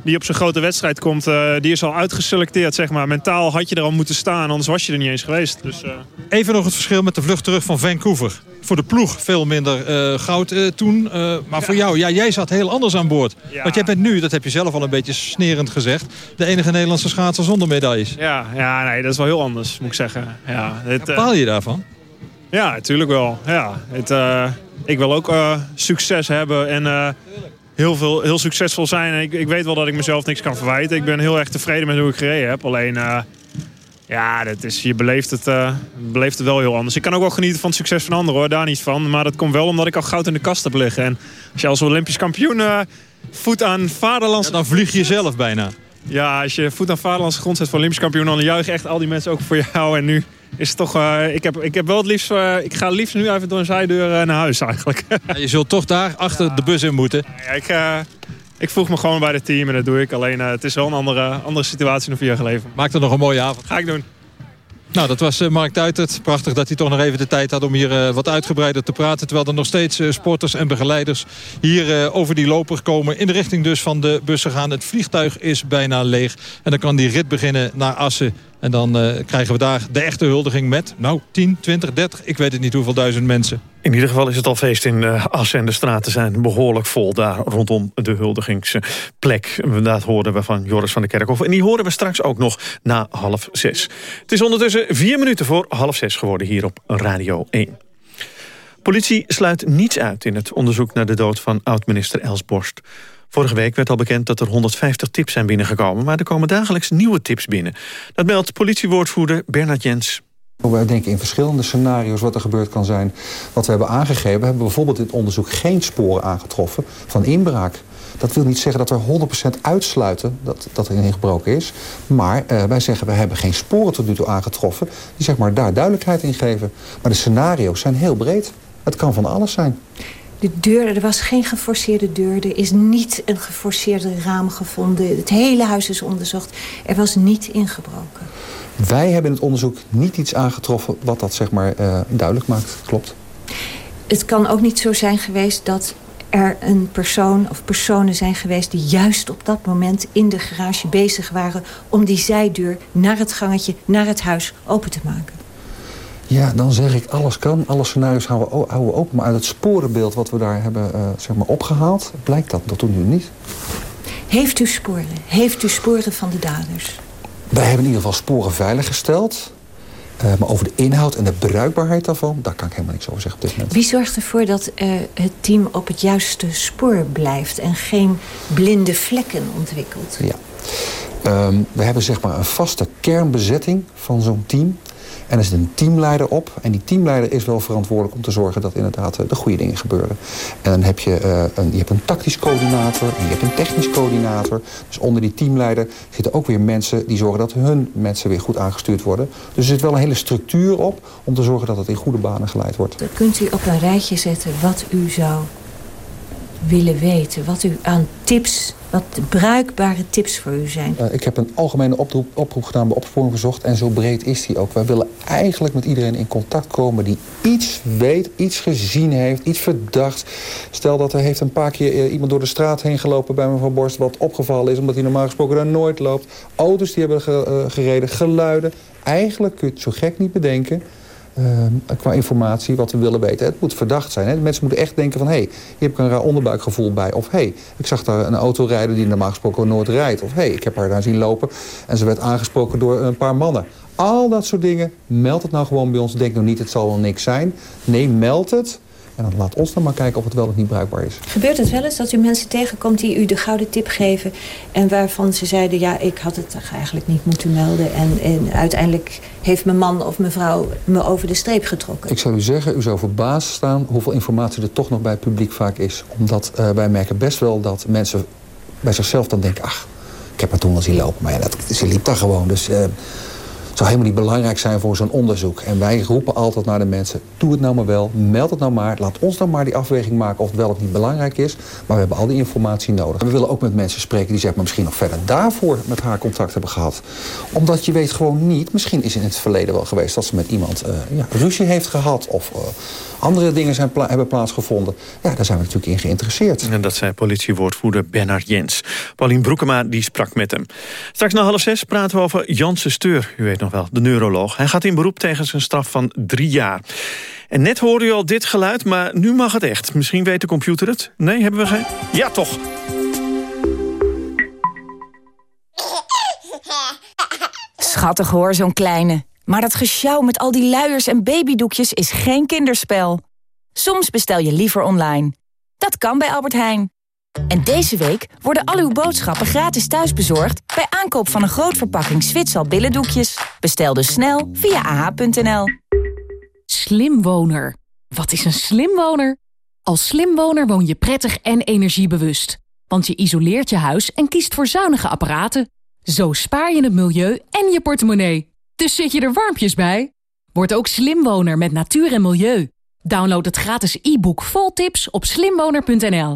die op zo'n grote wedstrijd komt, die is al uitgeselecteerd, zeg maar. Mentaal had je er al moeten staan, anders was je er niet eens geweest. Dus, Even nog het verschil met de vlucht terug van Vancouver. voor de ploeg veel minder goud toen. maar voor jou, ja, jij zat heel anders aan boord. Want jij bent nu, dat heb je zelf al een beetje snerend gezegd... de enige Nederlandse schaatser zonder medailles. Ja, ja nee, dat is wel heel anders, moet ik zeggen. Ja, Bepaal je daarvan? Ja, natuurlijk wel. Ja, het, ik wil ook succes hebben en heel, veel, heel succesvol zijn. ik, ik weet wel dat ik mezelf niks kan verwijten. Ik ben heel erg tevreden met hoe ik gereden heb. Alleen, uh, ja, dat is, je beleeft het, uh, beleeft het wel heel anders. Ik kan ook wel genieten van het succes van anderen, hoor. Daar niet van. Maar dat komt wel omdat ik al goud in de kast heb liggen. En als je als Olympisch kampioen uh, voet aan vaderlands... dan vlieg je zelf bijna. Ja, als je voet aan vaderlandse grond zet voor Olympisch kampioen... dan juichen echt al die mensen ook voor jou. En nu is toch... Uh, ik, heb, ik heb wel het liefst... Uh, ik ga liefst nu even door een zijdeur uh, naar huis eigenlijk. Ja, je zult toch daar achter de bus in moeten. Ja, ik, ik voeg me gewoon bij het team en dat doe ik. Alleen het is wel een andere, andere situatie dan vier jaar geleden. Maak er nog een mooie avond. Ga ik doen. Nou, dat was Mark Tuitert. Prachtig dat hij toch nog even de tijd had om hier wat uitgebreider te praten. Terwijl er nog steeds sporters en begeleiders hier over die loper komen. In de richting dus van de bussen gaan. Het vliegtuig is bijna leeg. En dan kan die rit beginnen naar Assen. En dan uh, krijgen we daar de echte huldiging met, nou, 10, 20, 30, ik weet het niet hoeveel duizend mensen. In ieder geval is het al feest in uh, Assen en de straten zijn behoorlijk vol daar rondom de huldigingsplek. Dat hoorden we van Joris van der Kerkhof. En die horen we straks ook nog na half zes. Het is ondertussen vier minuten voor half zes geworden hier op Radio 1. Politie sluit niets uit in het onderzoek naar de dood van oud-minister Els Borst. Vorige week werd al bekend dat er 150 tips zijn binnengekomen... maar er komen dagelijks nieuwe tips binnen. Dat meldt politiewoordvoerder Bernard Jens. Wij denken in verschillende scenario's wat er gebeurd kan zijn. Wat we hebben aangegeven, we hebben bijvoorbeeld in het onderzoek... geen sporen aangetroffen van inbraak. Dat wil niet zeggen dat we 100% uitsluiten dat, dat er ingebroken is. Maar uh, wij zeggen, we hebben geen sporen tot nu toe aangetroffen... die zeg maar, daar duidelijkheid in geven. Maar de scenario's zijn heel breed. Het kan van alles zijn. De deur, er was geen geforceerde deur. Er is niet een geforceerde raam gevonden. Het hele huis is onderzocht. Er was niet ingebroken. Wij hebben in het onderzoek niet iets aangetroffen... wat dat zeg maar uh, duidelijk maakt. Klopt. Het kan ook niet zo zijn geweest dat er een persoon of personen zijn geweest... die juist op dat moment in de garage bezig waren... om die zijdeur naar het gangetje, naar het huis open te maken. Ja, dan zeg ik alles kan. Alle scenario's houden we, houden open. Maar uit het sporenbeeld wat we daar hebben uh, zeg maar opgehaald... blijkt dat tot nu niet. Heeft u sporen? Heeft u sporen van de daders? Wij hebben in ieder geval sporen veiliggesteld. Uh, maar over de inhoud en de bruikbaarheid daarvan... daar kan ik helemaal niks over zeggen op dit moment. Wie zorgt ervoor dat uh, het team op het juiste spoor blijft... en geen blinde vlekken ontwikkelt? Ja. Um, we hebben zeg maar een vaste kernbezetting van zo'n team... En er zit een teamleider op. En die teamleider is wel verantwoordelijk om te zorgen dat inderdaad eh, de goede dingen gebeuren. En dan heb je, uh, een, je hebt een tactisch coördinator en je hebt een technisch coördinator. Dus onder die teamleider zitten ook weer mensen die zorgen dat hun mensen weer goed aangestuurd worden. Dus er zit wel een hele structuur op om te zorgen dat het in goede banen geleid wordt. Kunt u op een rijtje zetten wat u zou willen weten? Wat u aan tips, wat bruikbare tips voor u zijn? Uh, ik heb een algemene oproep, oproep gedaan bij Opsporing Verzocht. En zo breed is die ook. Wij willen eigenlijk met iedereen in contact komen die iets weet, iets gezien heeft, iets verdacht. Stel dat er heeft een paar keer uh, iemand door de straat heen gelopen bij mevrouw Borst... wat opgevallen is, omdat hij normaal gesproken daar nooit loopt. Auto's die hebben ge, uh, gereden, geluiden. Eigenlijk kun je het zo gek niet bedenken qua informatie wat we willen weten. Het moet verdacht zijn. Hè? Mensen moeten echt denken van... hé, hey, hier heb ik een raar onderbuikgevoel bij. Of hé, hey, ik zag daar een auto rijden die normaal gesproken nooit rijdt. Of hé, hey, ik heb haar daar zien lopen en ze werd aangesproken door een paar mannen. Al dat soort dingen, meld het nou gewoon bij ons. Denk nog niet, het zal wel niks zijn. Nee, meld het. En dan laat ons dan maar kijken of het wel of niet bruikbaar is. Gebeurt het wel eens dat u mensen tegenkomt die u de gouden tip geven... en waarvan ze zeiden, ja, ik had het eigenlijk niet moeten melden... en, en uiteindelijk heeft mijn man of mevrouw me over de streep getrokken? Ik zou u zeggen, u zou verbaasd staan hoeveel informatie er toch nog bij het publiek vaak is. Omdat uh, wij merken best wel dat mensen bij zichzelf dan denken... ach, ik heb haar toen wel zien lopen, maar ja, dat, ze liep daar gewoon. Dus... Uh, zou helemaal niet belangrijk zijn voor zo'n onderzoek. En wij roepen altijd naar de mensen, doe het nou maar wel, meld het nou maar. Laat ons dan maar die afweging maken of het wel of niet belangrijk is. Maar we hebben al die informatie nodig. We willen ook met mensen spreken die zeg maar, misschien nog verder daarvoor met haar contact hebben gehad. Omdat je weet gewoon niet, misschien is in het verleden wel geweest... dat ze met iemand uh, ja, ruzie heeft gehad of... Uh, andere dingen zijn hebben plaatsgevonden. Ja, daar zijn we natuurlijk in geïnteresseerd. En dat zei politiewoordvoerder Bernard Jens. Paulien Broekema die sprak met hem. Straks na half zes praten we over Janse Steur. U weet nog wel, de neuroloog. Hij gaat in beroep tegen zijn straf van drie jaar. En net hoorde u al dit geluid, maar nu mag het echt. Misschien weet de computer het. Nee, hebben we geen... Ja, toch. Schattig hoor, zo'n kleine. Maar dat gesjouw met al die luiers en babydoekjes is geen kinderspel. Soms bestel je liever online. Dat kan bij Albert Heijn. En deze week worden al uw boodschappen gratis thuisbezorgd... bij aankoop van een groot verpakking Zwitsal billendoekjes. Bestel dus snel via ah.nl. Slimwoner. Wat is een slimwoner? Als slimwoner woon je prettig en energiebewust. Want je isoleert je huis en kiest voor zuinige apparaten. Zo spaar je het milieu en je portemonnee. Dus zit je er warmpjes bij? Word ook slimwoner met natuur en milieu. Download het gratis e-book vol tips op slimwoner.nl.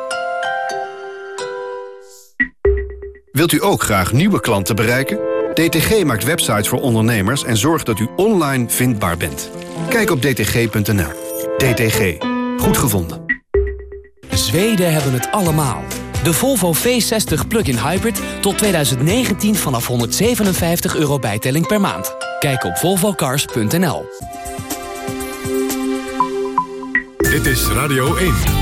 Wilt u ook graag nieuwe klanten bereiken? DTG maakt websites voor ondernemers en zorgt dat u online vindbaar bent. Kijk op dtg.nl. DTG. Goed gevonden. Zweden hebben het allemaal. De Volvo V60 Plug-in Hybrid tot 2019 vanaf 157 euro bijtelling per maand. Kijk op volvocars.nl. Dit is Radio 1.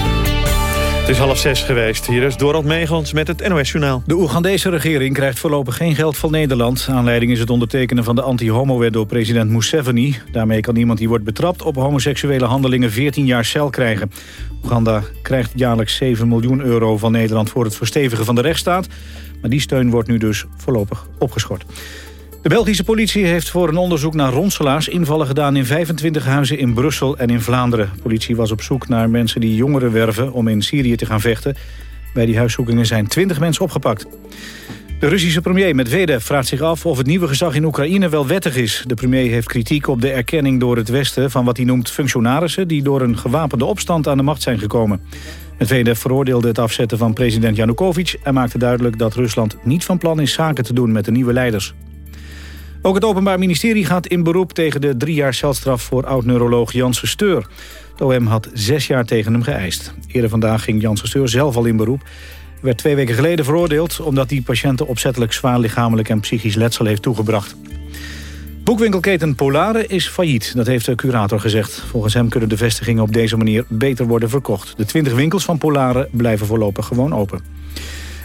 Het is half zes geweest. Hier is Dorald Meegels met het NOS-journaal. De Oegandese regering krijgt voorlopig geen geld van Nederland. Aanleiding is het ondertekenen van de anti-homo-wet door president Museveni. Daarmee kan iemand die wordt betrapt op homoseksuele handelingen 14 jaar cel krijgen. Oeganda krijgt jaarlijks 7 miljoen euro van Nederland voor het verstevigen van de rechtsstaat. Maar die steun wordt nu dus voorlopig opgeschort. De Belgische politie heeft voor een onderzoek naar ronselaars invallen gedaan in 25 huizen in Brussel en in Vlaanderen. De politie was op zoek naar mensen die jongeren werven om in Syrië te gaan vechten. Bij die huiszoekingen zijn 20 mensen opgepakt. De Russische premier Medvedev vraagt zich af of het nieuwe gezag in Oekraïne wel wettig is. De premier heeft kritiek op de erkenning door het Westen van wat hij noemt functionarissen... die door een gewapende opstand aan de macht zijn gekomen. Medvedev veroordeelde het afzetten van president Yanukovych... en maakte duidelijk dat Rusland niet van plan is zaken te doen met de nieuwe leiders. Ook het Openbaar Ministerie gaat in beroep tegen de drie jaar celstraf voor oud-neuroloog Janssen Steur. De OM had zes jaar tegen hem geëist. Eerder vandaag ging Janssen Steur zelf al in beroep. Hij werd twee weken geleden veroordeeld omdat hij patiënten opzettelijk zwaar lichamelijk en psychisch letsel heeft toegebracht. Boekwinkelketen Polare is failliet, dat heeft de curator gezegd. Volgens hem kunnen de vestigingen op deze manier beter worden verkocht. De 20 winkels van Polare blijven voorlopig gewoon open.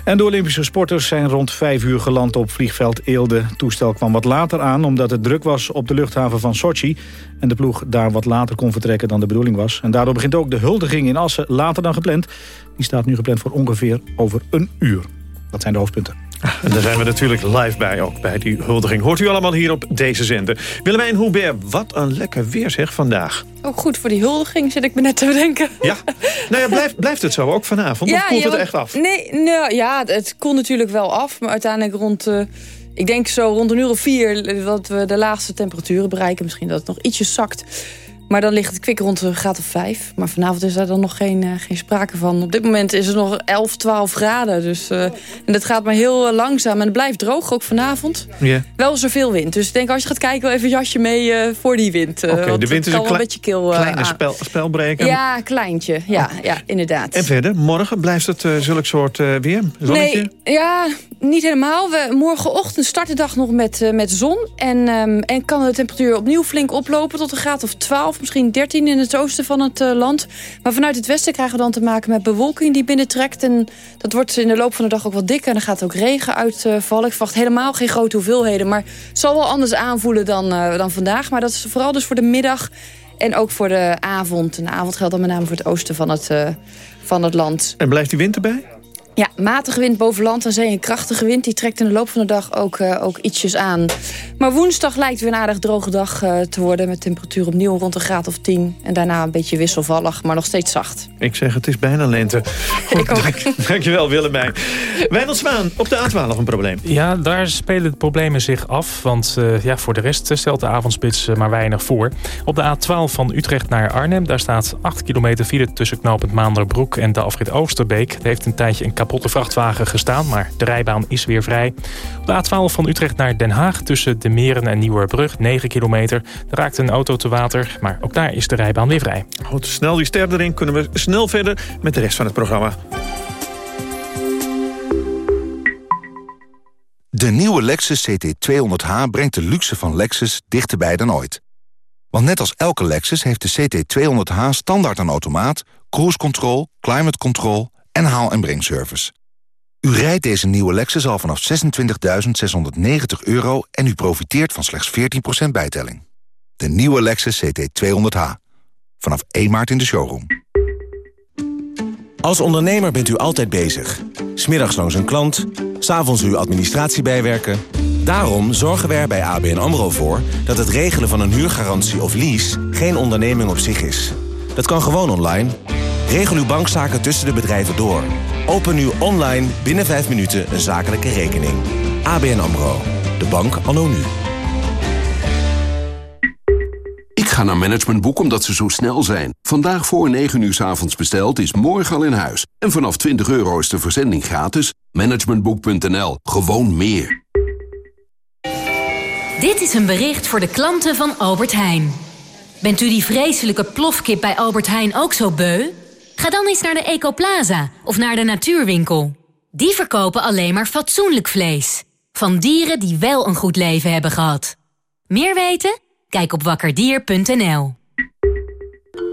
En de Olympische sporters zijn rond vijf uur geland op vliegveld Eelde. Het toestel kwam wat later aan omdat het druk was op de luchthaven van Sochi... en de ploeg daar wat later kon vertrekken dan de bedoeling was. En daardoor begint ook de huldiging in Assen later dan gepland. Die staat nu gepland voor ongeveer over een uur. Dat zijn de hoofdpunten. En daar zijn we natuurlijk live bij, ook bij die huldiging. Hoort u allemaal hier op deze zender. Willemijn Hubert, wat een lekker weer zeg vandaag. Ook goed voor die huldiging, zit ik me net te bedenken. Ja, nou ja, blijft, blijft het zo ook vanavond? of koelt het echt af? Nee, nou, ja, het koelt natuurlijk wel af. Maar uiteindelijk rond... Uh, ik denk zo rond een uur of vier dat we de laagste temperaturen bereiken. Misschien dat het nog ietsjes zakt. Maar dan ligt het kwik rond de graad of 5. Maar vanavond is daar dan nog geen, uh, geen sprake van. Op dit moment is het nog 11, 12 graden. Dus, uh, en dat gaat maar heel uh, langzaam. En het blijft droog, ook vanavond. Yeah. Wel is er veel wind. Dus ik denk als je gaat kijken, wel even een jasje mee voor die wind. Oké, okay, de wind is een, een beetje kil, kleine spel, spelbreker. Ja, kleintje. Ja, oh. ja, inderdaad. En verder, morgen blijft het zulk soort weer? Zonnetje? Nee, ja, niet helemaal. We, morgenochtend start de dag nog met, met zon. En, um, en kan de temperatuur opnieuw flink oplopen tot een graad of 12 misschien 13 in het oosten van het uh, land. Maar vanuit het westen krijgen we dan te maken met bewolking die binnentrekt. En dat wordt in de loop van de dag ook wat dikker. En dan gaat ook regen uitvallen. Ik verwacht helemaal geen grote hoeveelheden. Maar het zal wel anders aanvoelen dan, uh, dan vandaag. Maar dat is vooral dus voor de middag en ook voor de avond. En de avond geldt dan met name voor het oosten van het, uh, van het land. En blijft die wind erbij? Ja, matige wind boven land en zee een krachtige wind. Die trekt in de loop van de dag ook, uh, ook ietsjes aan. Maar woensdag lijkt weer een aardig droge dag uh, te worden... met temperatuur opnieuw rond een graad of 10. En daarna een beetje wisselvallig, maar nog steeds zacht. Ik zeg, het is bijna lente. Goed, Ik ook. Dank, dankjewel, Willemijn. Wijnald Zwaan, op de A12 een probleem. Ja, daar spelen de problemen zich af. Want uh, ja, voor de rest stelt de avondspits maar weinig voor. Op de A12 van Utrecht naar Arnhem... daar staat 8 kilometer file tussen knooppunt Maanderbroek... en de afrit Oosterbeek. Het heeft een tijdje een kapotte vrachtwagen gestaan... maar de rijbaan is weer vrij. Op de A12 van Utrecht naar Den Haag... tussen de Meren en Nieuwerbrug, 9 kilometer. Daar raakt een auto te water, maar ook daar is de rijbaan weer vrij. Goed, snel die ster erin kunnen we snel verder met de rest van het programma. De nieuwe Lexus CT200H brengt de luxe van Lexus dichterbij dan ooit. Want net als elke Lexus heeft de CT200H standaard een automaat... cruise control, climate control en haal- en brengservice. U rijdt deze nieuwe Lexus al vanaf 26.690 euro... en u profiteert van slechts 14% bijtelling. De nieuwe Lexus CT200H. Vanaf 1 maart in de showroom. Als ondernemer bent u altijd bezig. Smiddags langs een klant, s'avonds uw administratie bijwerken. Daarom zorgen we er bij ABN AMRO voor... dat het regelen van een huurgarantie of lease geen onderneming op zich is. Dat kan gewoon online. Regel uw bankzaken tussen de bedrijven door. Open nu online binnen 5 minuten een zakelijke rekening. ABN AMRO. De bank anno nu. Ik ga naar Managementboek omdat ze zo snel zijn. Vandaag voor 9 uur s avonds besteld is morgen al in huis. En vanaf 20 euro is de verzending gratis. Managementboek.nl. Gewoon meer. Dit is een bericht voor de klanten van Albert Heijn. Bent u die vreselijke plofkip bij Albert Heijn ook zo beu? Ga dan eens naar de Ecoplaza of naar de Natuurwinkel. Die verkopen alleen maar fatsoenlijk vlees. Van dieren die wel een goed leven hebben gehad. Meer weten? Kijk op wakkerdier.nl.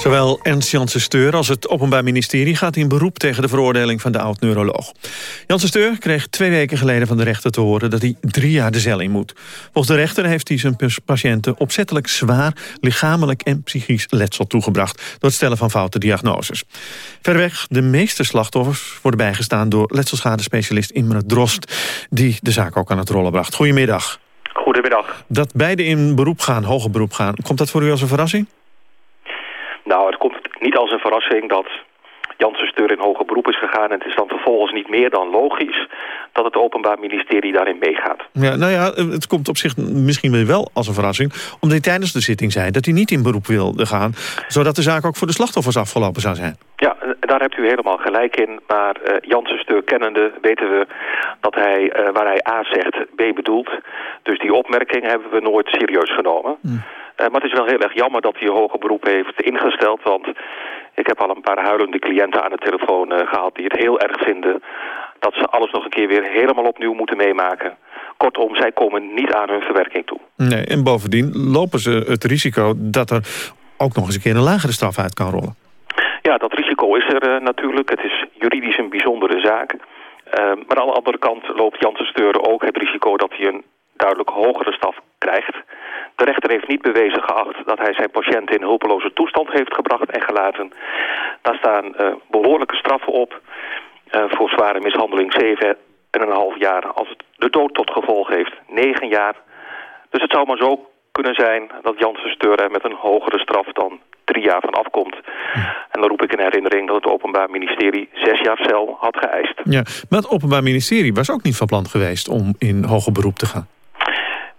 Zowel Ernst Janssen Steur als het Openbaar Ministerie gaat in beroep tegen de veroordeling van de oud-neuroloog. Janssen Steur kreeg twee weken geleden van de rechter te horen dat hij drie jaar de cel in moet. Volgens de rechter heeft hij zijn patiënten opzettelijk zwaar lichamelijk en psychisch letsel toegebracht door het stellen van foute diagnoses. Verreweg de meeste slachtoffers worden bijgestaan door letselschadespecialist Imre Drost, die de zaak ook aan het rollen bracht. Goedemiddag. Goedemiddag. Dat beide in beroep gaan, hoger beroep gaan, komt dat voor u als een verrassing? Nou, het komt niet als een verrassing dat Janssen Steur in hoger beroep is gegaan... en het is dan vervolgens niet meer dan logisch dat het Openbaar Ministerie daarin meegaat. Ja, nou ja, het komt op zich misschien wel als een verrassing... omdat hij tijdens de zitting zei dat hij niet in beroep wilde gaan... zodat de zaak ook voor de slachtoffers afgelopen zou zijn. Ja, daar hebt u helemaal gelijk in. Maar uh, Janssen Steur kennende weten we dat hij, uh, waar hij A zegt, B bedoelt. Dus die opmerking hebben we nooit serieus genomen. Hm. Uh, maar het is wel heel erg jammer dat hij een hoger beroep heeft ingesteld. Want ik heb al een paar huilende cliënten aan de telefoon uh, gehad... die het heel erg vinden dat ze alles nog een keer weer helemaal opnieuw moeten meemaken. Kortom, zij komen niet aan hun verwerking toe. Nee, en bovendien lopen ze het risico dat er ook nog eens een keer een lagere straf uit kan rollen. Ja, dat risico is er uh, natuurlijk. Het is juridisch een bijzondere zaak. maar aan de andere kant loopt Janssen Steuren ook het risico dat hij een duidelijk hogere straf krijgt. De rechter heeft niet bewezen geacht dat hij zijn patiënt in hulpeloze toestand heeft gebracht en gelaten. Daar staan uh, behoorlijke straffen op. Uh, voor zware mishandeling 7,5 jaar. Als het de dood tot gevolg heeft, 9 jaar. Dus het zou maar zo kunnen zijn dat Janssen Steur met een hogere straf dan drie jaar van afkomt. En dan roep ik in herinnering dat het Openbaar Ministerie zes jaar cel had geëist. Ja, maar het Openbaar Ministerie was ook niet van plan geweest om in hoger beroep te gaan.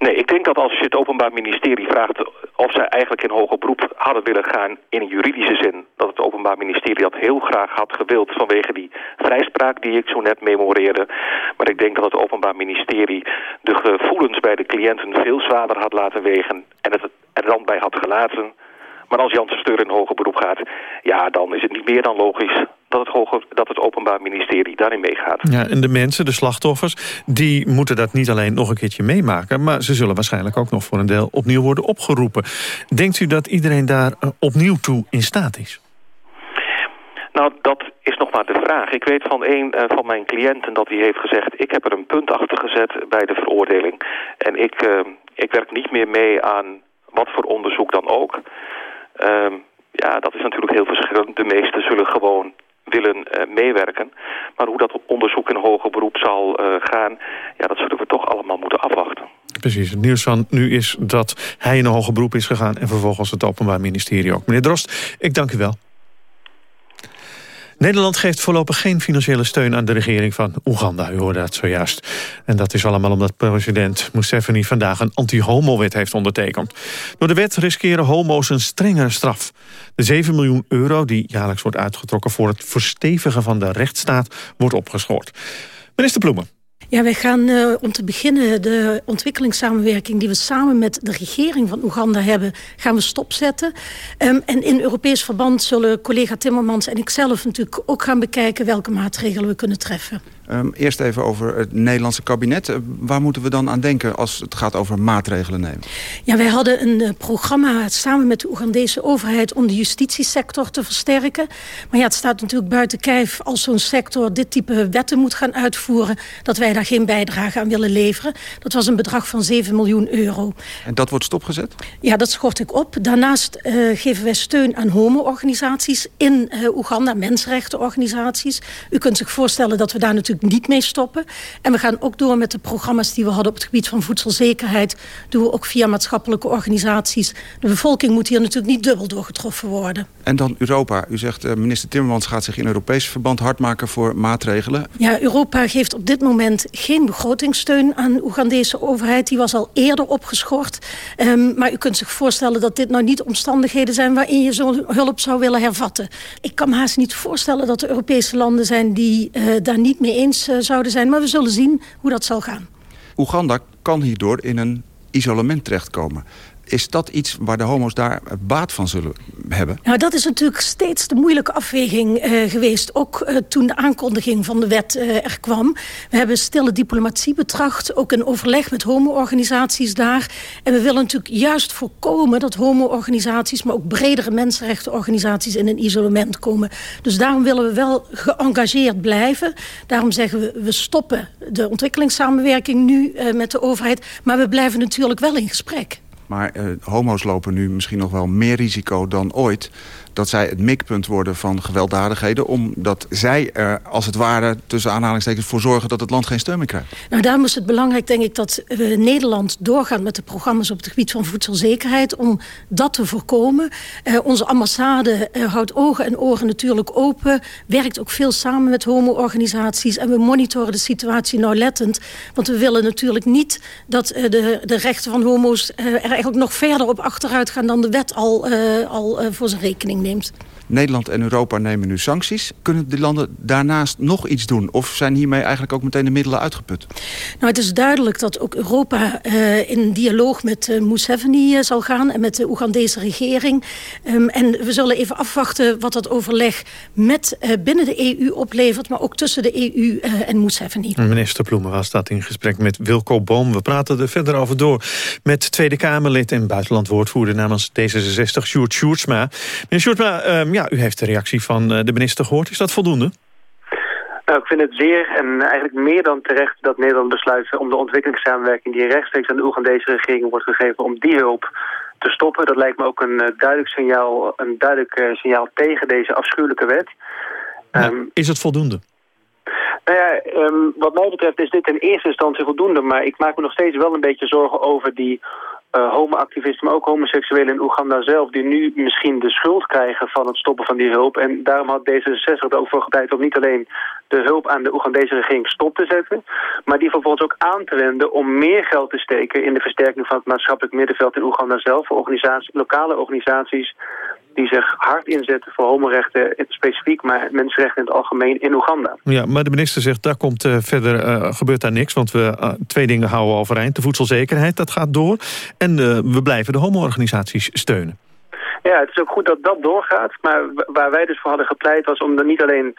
Nee, ik denk dat als je het Openbaar Ministerie vraagt of zij eigenlijk in hoger beroep hadden willen gaan in een juridische zin, dat het Openbaar Ministerie dat heel graag had gewild vanwege die vrijspraak die ik zo net memoreerde. Maar ik denk dat het Openbaar Ministerie de gevoelens bij de cliënten veel zwaarder had laten wegen en het er dan bij had gelaten. Maar als Jan Steur in hoger beroep gaat, ja, dan is het niet meer dan logisch dat het, hoger, dat het Openbaar Ministerie daarin meegaat. Ja, en de mensen, de slachtoffers, die moeten dat niet alleen nog een keertje meemaken... maar ze zullen waarschijnlijk ook nog voor een deel opnieuw worden opgeroepen. Denkt u dat iedereen daar eh, opnieuw toe in staat is? Nou, dat is nog maar de vraag. Ik weet van een uh, van mijn cliënten dat hij heeft gezegd... ik heb er een punt achter gezet bij de veroordeling. En ik, uh, ik werk niet meer mee aan wat voor onderzoek dan ook. Uh, ja, dat is natuurlijk heel verschillend. De meesten zullen gewoon willen uh, meewerken. Maar hoe dat onderzoek in hoger beroep zal uh, gaan... ja, dat zullen we toch allemaal moeten afwachten. Precies. Het nieuws van nu is dat hij in hoger beroep is gegaan... en vervolgens het Openbaar Ministerie ook. Meneer Drost, ik dank u wel. Nederland geeft voorlopig geen financiële steun aan de regering van Oeganda. U hoorde dat zojuist. En dat is allemaal omdat president Museveni vandaag een anti-homo-wet heeft ondertekend. Door de wet riskeren homo's een strengere straf. De 7 miljoen euro die jaarlijks wordt uitgetrokken voor het verstevigen van de rechtsstaat wordt opgeschort. Minister Ploemen. Ja, wij gaan uh, om te beginnen de ontwikkelingssamenwerking... die we samen met de regering van Oeganda hebben, gaan we stopzetten. Um, en in Europees verband zullen collega Timmermans en ikzelf natuurlijk ook gaan bekijken... welke maatregelen we kunnen treffen. Um, eerst even over het Nederlandse kabinet. Uh, waar moeten we dan aan denken als het gaat over maatregelen nemen? Ja, wij hadden een uh, programma samen met de Oegandese overheid... om de justitiesector te versterken. Maar ja, het staat natuurlijk buiten kijf als zo'n sector... dit type wetten moet gaan uitvoeren... dat wij daar geen bijdrage aan willen leveren. Dat was een bedrag van 7 miljoen euro. En dat wordt stopgezet? Ja, dat schort ik op. Daarnaast uh, geven wij steun aan homo-organisaties in Oeganda, mensenrechtenorganisaties. U kunt zich voorstellen dat we daar natuurlijk niet mee stoppen. En we gaan ook door met de programma's die we hadden op het gebied van voedselzekerheid. Doen we ook via maatschappelijke organisaties. De bevolking moet hier natuurlijk niet dubbel doorgetroffen worden. En dan Europa. U zegt uh, minister Timmermans gaat zich in Europees verband hard maken voor maatregelen. Ja, Europa geeft op dit moment geen begrotingssteun aan de Oegandese overheid. Die was al eerder opgeschort. Um, maar u kunt zich voorstellen dat dit nou niet omstandigheden zijn waarin je zo'n hulp zou willen hervatten. Ik kan me haast niet voorstellen dat er Europese landen zijn die uh, daar niet mee eens uh, zouden zijn. Maar we zullen zien hoe dat zal gaan. Oeganda kan hierdoor in een isolement terechtkomen. Is dat iets waar de homo's daar baat van zullen hebben? Nou, dat is natuurlijk steeds de moeilijke afweging uh, geweest. Ook uh, toen de aankondiging van de wet uh, er kwam. We hebben stille diplomatie betracht. Ook een overleg met homo-organisaties daar. En we willen natuurlijk juist voorkomen dat homo-organisaties... maar ook bredere mensenrechtenorganisaties in een isolement komen. Dus daarom willen we wel geëngageerd blijven. Daarom zeggen we, we stoppen de ontwikkelingssamenwerking nu met de overheid. Maar we blijven natuurlijk wel in gesprek. Maar uh, homo's lopen nu misschien nog wel meer risico dan ooit dat zij het mikpunt worden van gewelddadigheden... omdat zij er als het ware tussen aanhalingstekens voor zorgen... dat het land geen steun meer krijgt. Nou, daarom is het belangrijk, denk ik, dat uh, Nederland doorgaat... met de programma's op het gebied van voedselzekerheid... om dat te voorkomen. Uh, onze ambassade uh, houdt ogen en oren natuurlijk open... werkt ook veel samen met homo-organisaties... en we monitoren de situatie nauwlettend. Want we willen natuurlijk niet dat de, de rechten van homo's... er eigenlijk nog verder op achteruit gaan... dan de wet al, al voor zijn rekening neemt. Nederland en Europa nemen nu sancties. Kunnen de landen daarnaast nog iets doen? Of zijn hiermee eigenlijk ook meteen de middelen uitgeput? Nou, het is duidelijk dat ook Europa uh, in dialoog met uh, Museveni uh, zal gaan... en met de Oegandese regering. Um, en we zullen even afwachten wat dat overleg met binnen de EU oplevert... maar ook tussen de EU en Museveni. Minister Ploemen was dat in gesprek met Wilco Boom. We praten er verder over door met Tweede Kamerlid... en buitenlandwoordvoerder namens D66, Sjoerd Sjoerdsma. Meneer Sjoerdsma, um, ja, ja, u heeft de reactie van eh, de minister gehoord. Is dat voldoende? Nou, ik vind het zeer en eigenlijk meer dan terecht dat Nederland besluit om de ontwikkelingssamenwerking die rechtstreeks aan de Oegandese regering wordt gegeven, om die hulp te stoppen. Dat lijkt me ook een uh, duidelijk signaal, een duidelijk uh, signaal tegen deze afschuwelijke wet. Um, is het voldoende? Nou ja, um, wat mij betreft is dit in eerste instantie voldoende, maar ik maak me nog steeds wel een beetje zorgen over die uh, homoactivisten, maar ook homoseksuelen in Oeganda zelf... die nu misschien de schuld krijgen van het stoppen van die hulp. En daarom had D66 er ook voor gepleit om niet alleen de hulp aan de Oegandese regering stop te zetten... maar die vervolgens ook aan te wenden om meer geld te steken... in de versterking van het maatschappelijk middenveld in Oeganda zelf... voor organisaties, lokale organisaties die zich hard inzetten voor homorechten specifiek, maar mensenrechten in het algemeen in Oeganda. Ja, maar de minister zegt, daar komt uh, verder, uh, gebeurt daar niks, want we uh, twee dingen houden overeind. De voedselzekerheid, dat gaat door. En we blijven de homo-organisaties steunen. Ja, het is ook goed dat dat doorgaat. Maar waar wij dus voor hadden gepleit was om er niet alleen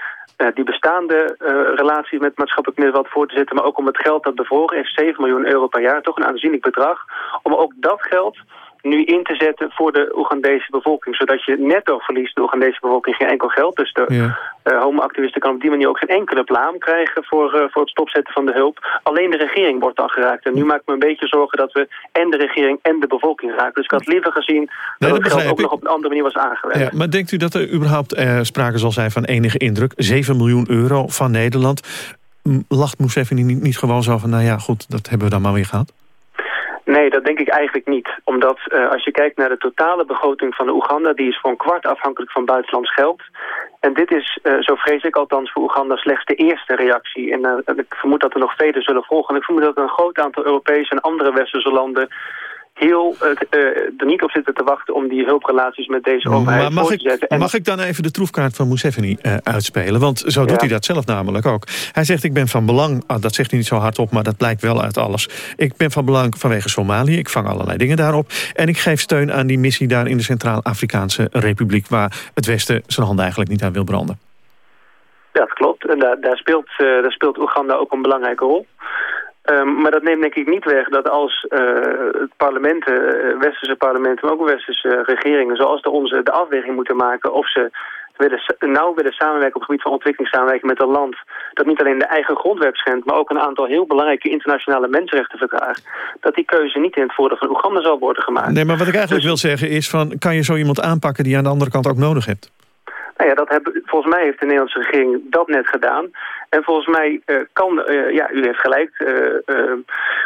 die bestaande uh, relatie met maatschappelijk middenveld voor te zetten... maar ook om het geld dat bevroren is, 7 miljoen euro per jaar, toch een aanzienlijk bedrag... om ook dat geld nu in te zetten voor de Oegandese bevolking. Zodat je netto verliest, de Oegandese bevolking, geen enkel geld. Dus de ja. uh, homoactivisten kan op die manier ook geen enkele plaam krijgen voor, uh, voor het stopzetten van de hulp. Alleen de regering wordt dan geraakt. En nu maak ik me een beetje zorgen dat we en de regering en de bevolking raken. Dus ik had liever gezien dat het geld ook nog op een andere manier was aangewerkt. Ja, maar denkt u dat er überhaupt uh, sprake zal zijn van enige indruk? 7 miljoen euro van Nederland. Lacht Mousseveni niet, niet gewoon zo van, nou ja, goed, dat hebben we dan maar weer gehad? Nee, dat denk ik eigenlijk niet. Omdat uh, als je kijkt naar de totale begroting van Oeganda... die is voor een kwart afhankelijk van buitenlands geld. En dit is, uh, zo vrees ik althans, voor Oeganda slechts de eerste reactie. En uh, ik vermoed dat er nog vele zullen volgen. En ik vermoed dat een groot aantal Europese en andere westerse landen heel uh, er niet op zitten te wachten om die hulprelaties met deze overheid maar mag te zetten. En... Mag ik dan even de troefkaart van Museveni uh, uitspelen? Want zo doet ja. hij dat zelf namelijk ook. Hij zegt, ik ben van belang, ah, dat zegt hij niet zo hardop, maar dat blijkt wel uit alles. Ik ben van belang vanwege Somalië, ik vang allerlei dingen daarop. En ik geef steun aan die missie daar in de Centraal-Afrikaanse Republiek... waar het Westen zijn handen eigenlijk niet aan wil branden. Ja, dat klopt. En daar, daar, speelt, uh, daar speelt Oeganda ook een belangrijke rol. Um, maar dat neemt denk ik niet weg dat als uh, parlementen, uh, westerse parlementen, maar ook westerse regeringen, zoals de onze, de afweging moeten maken of ze willen, nauw willen samenwerken op het gebied van ontwikkelingssamenwerking met een land dat niet alleen de eigen grondwet schendt, maar ook een aantal heel belangrijke internationale mensenrechten verdraagt, dat die keuze niet in het voordeel van Oeganda zal worden gemaakt. Nee, maar wat ik eigenlijk dus, wil zeggen is van, kan je zo iemand aanpakken die je aan de andere kant ook nodig hebt? Nou ja, dat hebben, volgens mij heeft de Nederlandse regering dat net gedaan. En volgens mij uh, kan, uh, ja, u heeft gelijk, uh,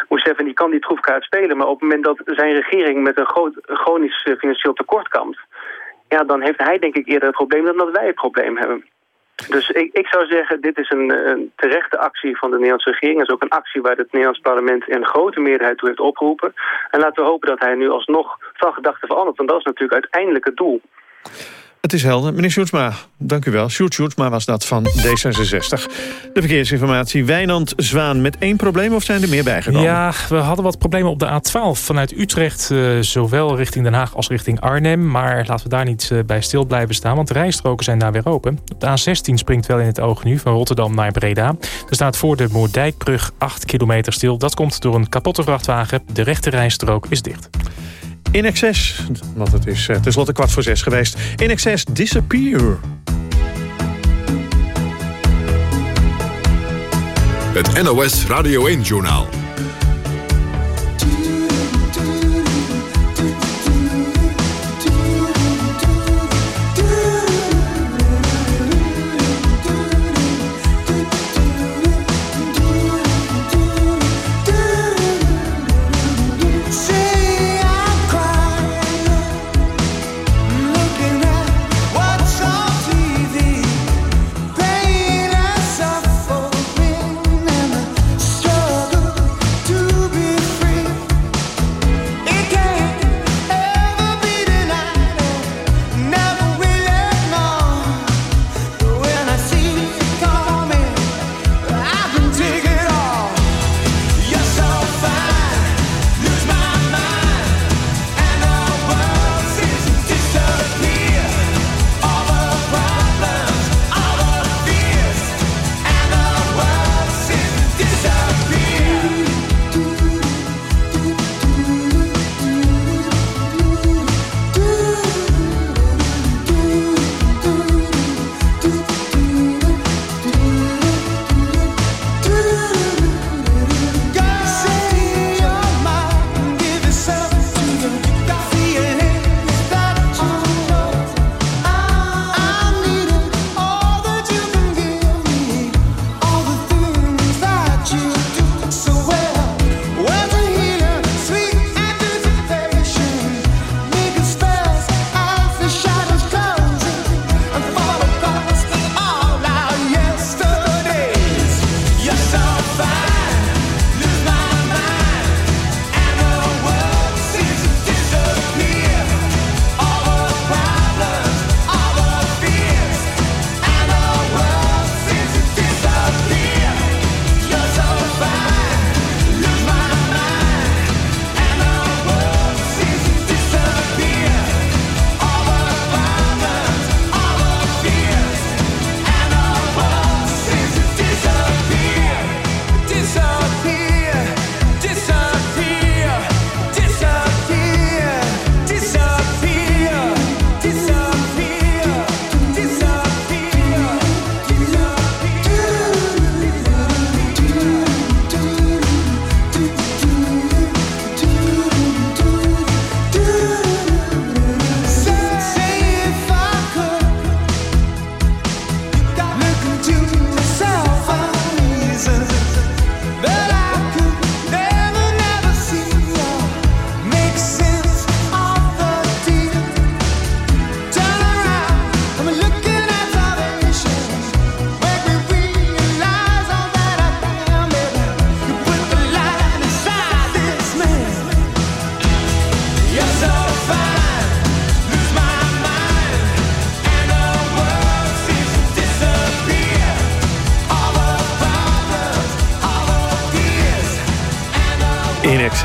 Museveni kan die troefkaart spelen. Maar op het moment dat zijn regering met een groot chronisch financieel tekort kampt... ja, dan heeft hij denk ik eerder het probleem dan dat wij het probleem hebben. Dus ik, ik zou zeggen, dit is een, een terechte actie van de Nederlandse regering. Het is ook een actie waar het Nederlands parlement een grote meerderheid toe heeft opgeroepen. En laten we hopen dat hij nu alsnog van gedachten verandert. Want dat is natuurlijk uiteindelijk het doel. Het is helder. Meneer Sjoerdsma, dank u wel. Sjoerd Sjoerdsma was dat van D66. De verkeersinformatie. Wijnand Zwaan met één probleem of zijn er meer bijgekomen? Ja, we hadden wat problemen op de A12 vanuit Utrecht. Uh, zowel richting Den Haag als richting Arnhem. Maar laten we daar niet uh, bij stil blijven staan. Want de rijstroken zijn daar weer open. De A16 springt wel in het oog nu van Rotterdam naar Breda. Er staat voor de Moerdijkbrug 8 kilometer stil. Dat komt door een kapotte vrachtwagen. De rechte rijstrook is dicht. In excess, want het is uh, tenslotte kwart voor zes geweest. In excess disappear. Het NOS Radio 1 Journaal.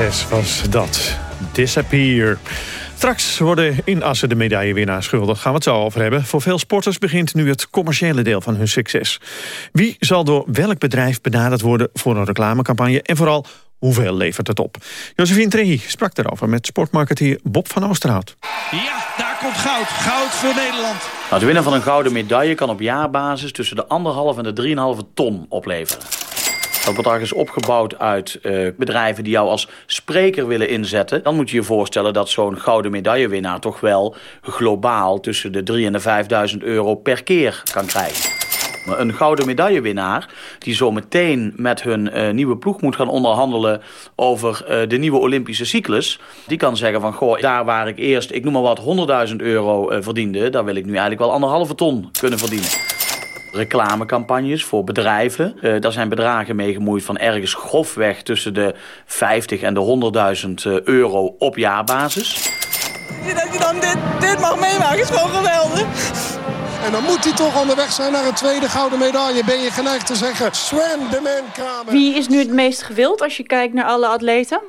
Is was dat. Disappear. Straks worden in Assen de medaillewinnaars schuldig. Gaan we het zo over hebben. Voor veel sporters begint nu het commerciële deel van hun succes. Wie zal door welk bedrijf benaderd worden voor een reclamecampagne? En vooral, hoeveel levert het op? Josephine Trehi sprak daarover met sportmarketeer Bob van Oosterhout. Ja, daar komt goud. Goud voor Nederland. Het winnen van een gouden medaille kan op jaarbasis tussen de 1,5 en de 3,5 ton opleveren. Dat bedrag is opgebouwd uit uh, bedrijven die jou als spreker willen inzetten. Dan moet je je voorstellen dat zo'n gouden medaillewinnaar toch wel globaal tussen de 3 en de 5.000 euro per keer kan krijgen. Een gouden medaillewinnaar die zo meteen met hun uh, nieuwe ploeg moet gaan onderhandelen over uh, de nieuwe Olympische cyclus. Die kan zeggen van, goh, daar waar ik eerst, ik noem maar wat, 100.000 euro verdiende, daar wil ik nu eigenlijk wel anderhalve ton kunnen verdienen reclamecampagnes voor bedrijven. Uh, daar zijn bedragen mee gemoeid van ergens grofweg tussen de 50 en de 100.000 euro op jaarbasis. Dat je dan dit, dit mag meemaken is gewoon geweldig. En dan moet hij toch onderweg zijn naar een tweede gouden medaille. Ben je geneigd te zeggen, Sven de Man Kramer. Wie is nu het meest gewild als je kijkt naar alle atleten?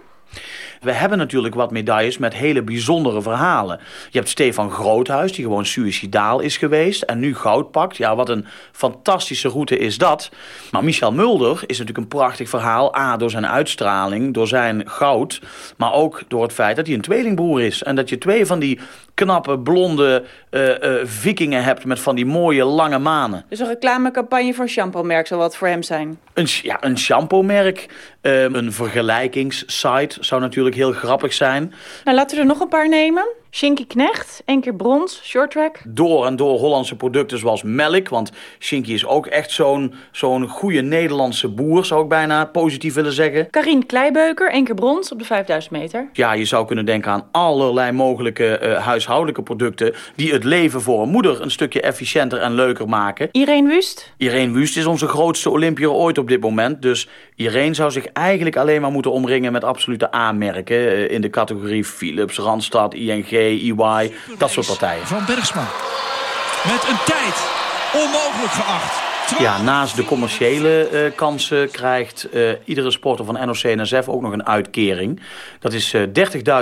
We hebben natuurlijk wat medailles met hele bijzondere verhalen. Je hebt Stefan Groothuis, die gewoon suicidaal is geweest en nu goud pakt. Ja, wat een fantastische route is dat. Maar Michel Mulder is natuurlijk een prachtig verhaal. A, door zijn uitstraling, door zijn goud. Maar ook door het feit dat hij een tweelingbroer is. En dat je twee van die knappe, blonde uh, uh, vikingen hebt met van die mooie lange manen. Dus een reclamecampagne voor een shampoo-merk zal wat voor hem zijn? Een, ja, een shampoo-merk, uh, een vergelijkingssite zou natuurlijk heel grappig zijn. Nou, laten we er nog een paar nemen. Shinky Knecht, één keer brons, shorttrack. Door en door Hollandse producten zoals melk. Want Shinky is ook echt zo'n zo'n goede Nederlandse boer, zou ik bijna positief willen zeggen. Karin Kleibeuker, één keer brons op de 5000 meter. Ja, je zou kunnen denken aan allerlei mogelijke uh, huishoudelijke producten... die het leven voor een moeder een stukje efficiënter en leuker maken. Irene Wust? Irene Wust is onze grootste Olympiër ooit op dit moment. Dus Irene zou zich eigenlijk alleen maar moeten omringen met absolute aanmerken... Uh, in de categorie Philips, Randstad, ING... EY, dat soort partijen. Van Bergsma. Met een tijd. Onmogelijk geacht. Ja, naast de commerciële uh, kansen krijgt uh, iedere sporter van NOC-NSF ook nog een uitkering. Dat is uh,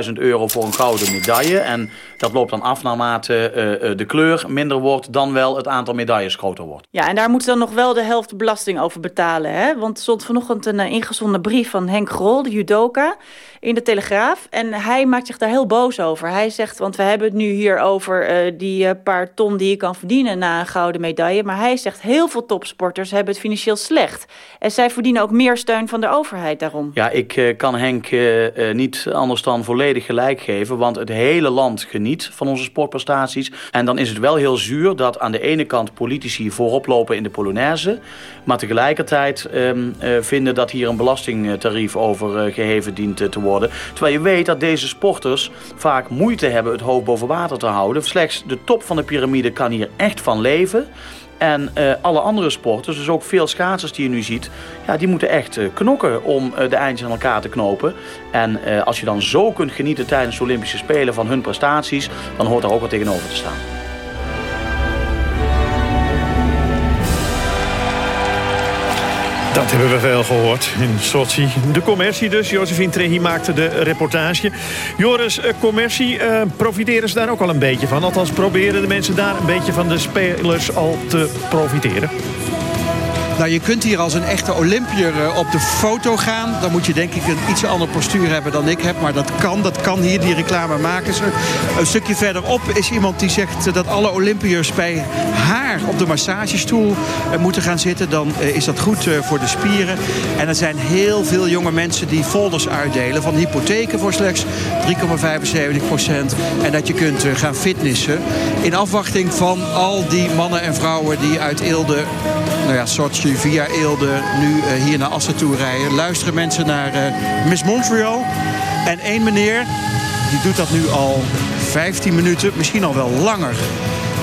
30.000 euro voor een gouden medaille. En dat loopt dan af naarmate de kleur minder wordt... dan wel het aantal medailles groter wordt. Ja, en daar moeten ze dan nog wel de helft belasting over betalen. Hè? Want er stond vanochtend een ingezonden brief van Henk Grol, de judoka... in de Telegraaf. En hij maakt zich daar heel boos over. Hij zegt, want we hebben het nu hier over die paar ton die je kan verdienen... na een gouden medaille. Maar hij zegt, heel veel topsporters hebben het financieel slecht. En zij verdienen ook meer steun van de overheid daarom. Ja, ik uh, kan Henk niet anders dan volledig gelijk geven. Want het hele land geniet van onze sportprestaties. En dan is het wel heel zuur dat aan de ene kant politici voorop lopen in de Polonaise. Maar tegelijkertijd um, vinden dat hier een belastingtarief over geheven dient te worden. Terwijl je weet dat deze sporters vaak moeite hebben het hoofd boven water te houden. Slechts de top van de piramide kan hier echt van leven. En uh, alle andere sporters, dus ook veel schaatsers die je nu ziet... Ja, die moeten echt uh, knokken om uh, de eindjes aan elkaar te knopen. En als je dan zo kunt genieten tijdens de Olympische Spelen van hun prestaties... dan hoort daar ook wat tegenover te staan. Dat hebben we veel gehoord in Sochi. De commercie dus. Josephine Trehi maakte de reportage. Joris, commercie, uh, profiteren ze daar ook al een beetje van? Althans, proberen de mensen daar een beetje van de spelers al te profiteren? Nou, je kunt hier als een echte Olympier op de foto gaan. Dan moet je denk ik een iets ander postuur hebben dan ik heb. Maar dat kan, dat kan hier. Die reclame maken ze. Een stukje verderop is iemand die zegt dat alle Olympiërs bij haar op de massagestoel moeten gaan zitten. Dan is dat goed voor de spieren. En er zijn heel veel jonge mensen die folders uitdelen van hypotheken voor slechts 3,75 procent. En dat je kunt gaan fitnessen. In afwachting van al die mannen en vrouwen die uit Eelde, nou ja, Sochi via Eelde nu uh, hier naar Assen toe rijden. Luisteren mensen naar uh, Miss Montreal. En één meneer, die doet dat nu al 15 minuten, misschien al wel langer.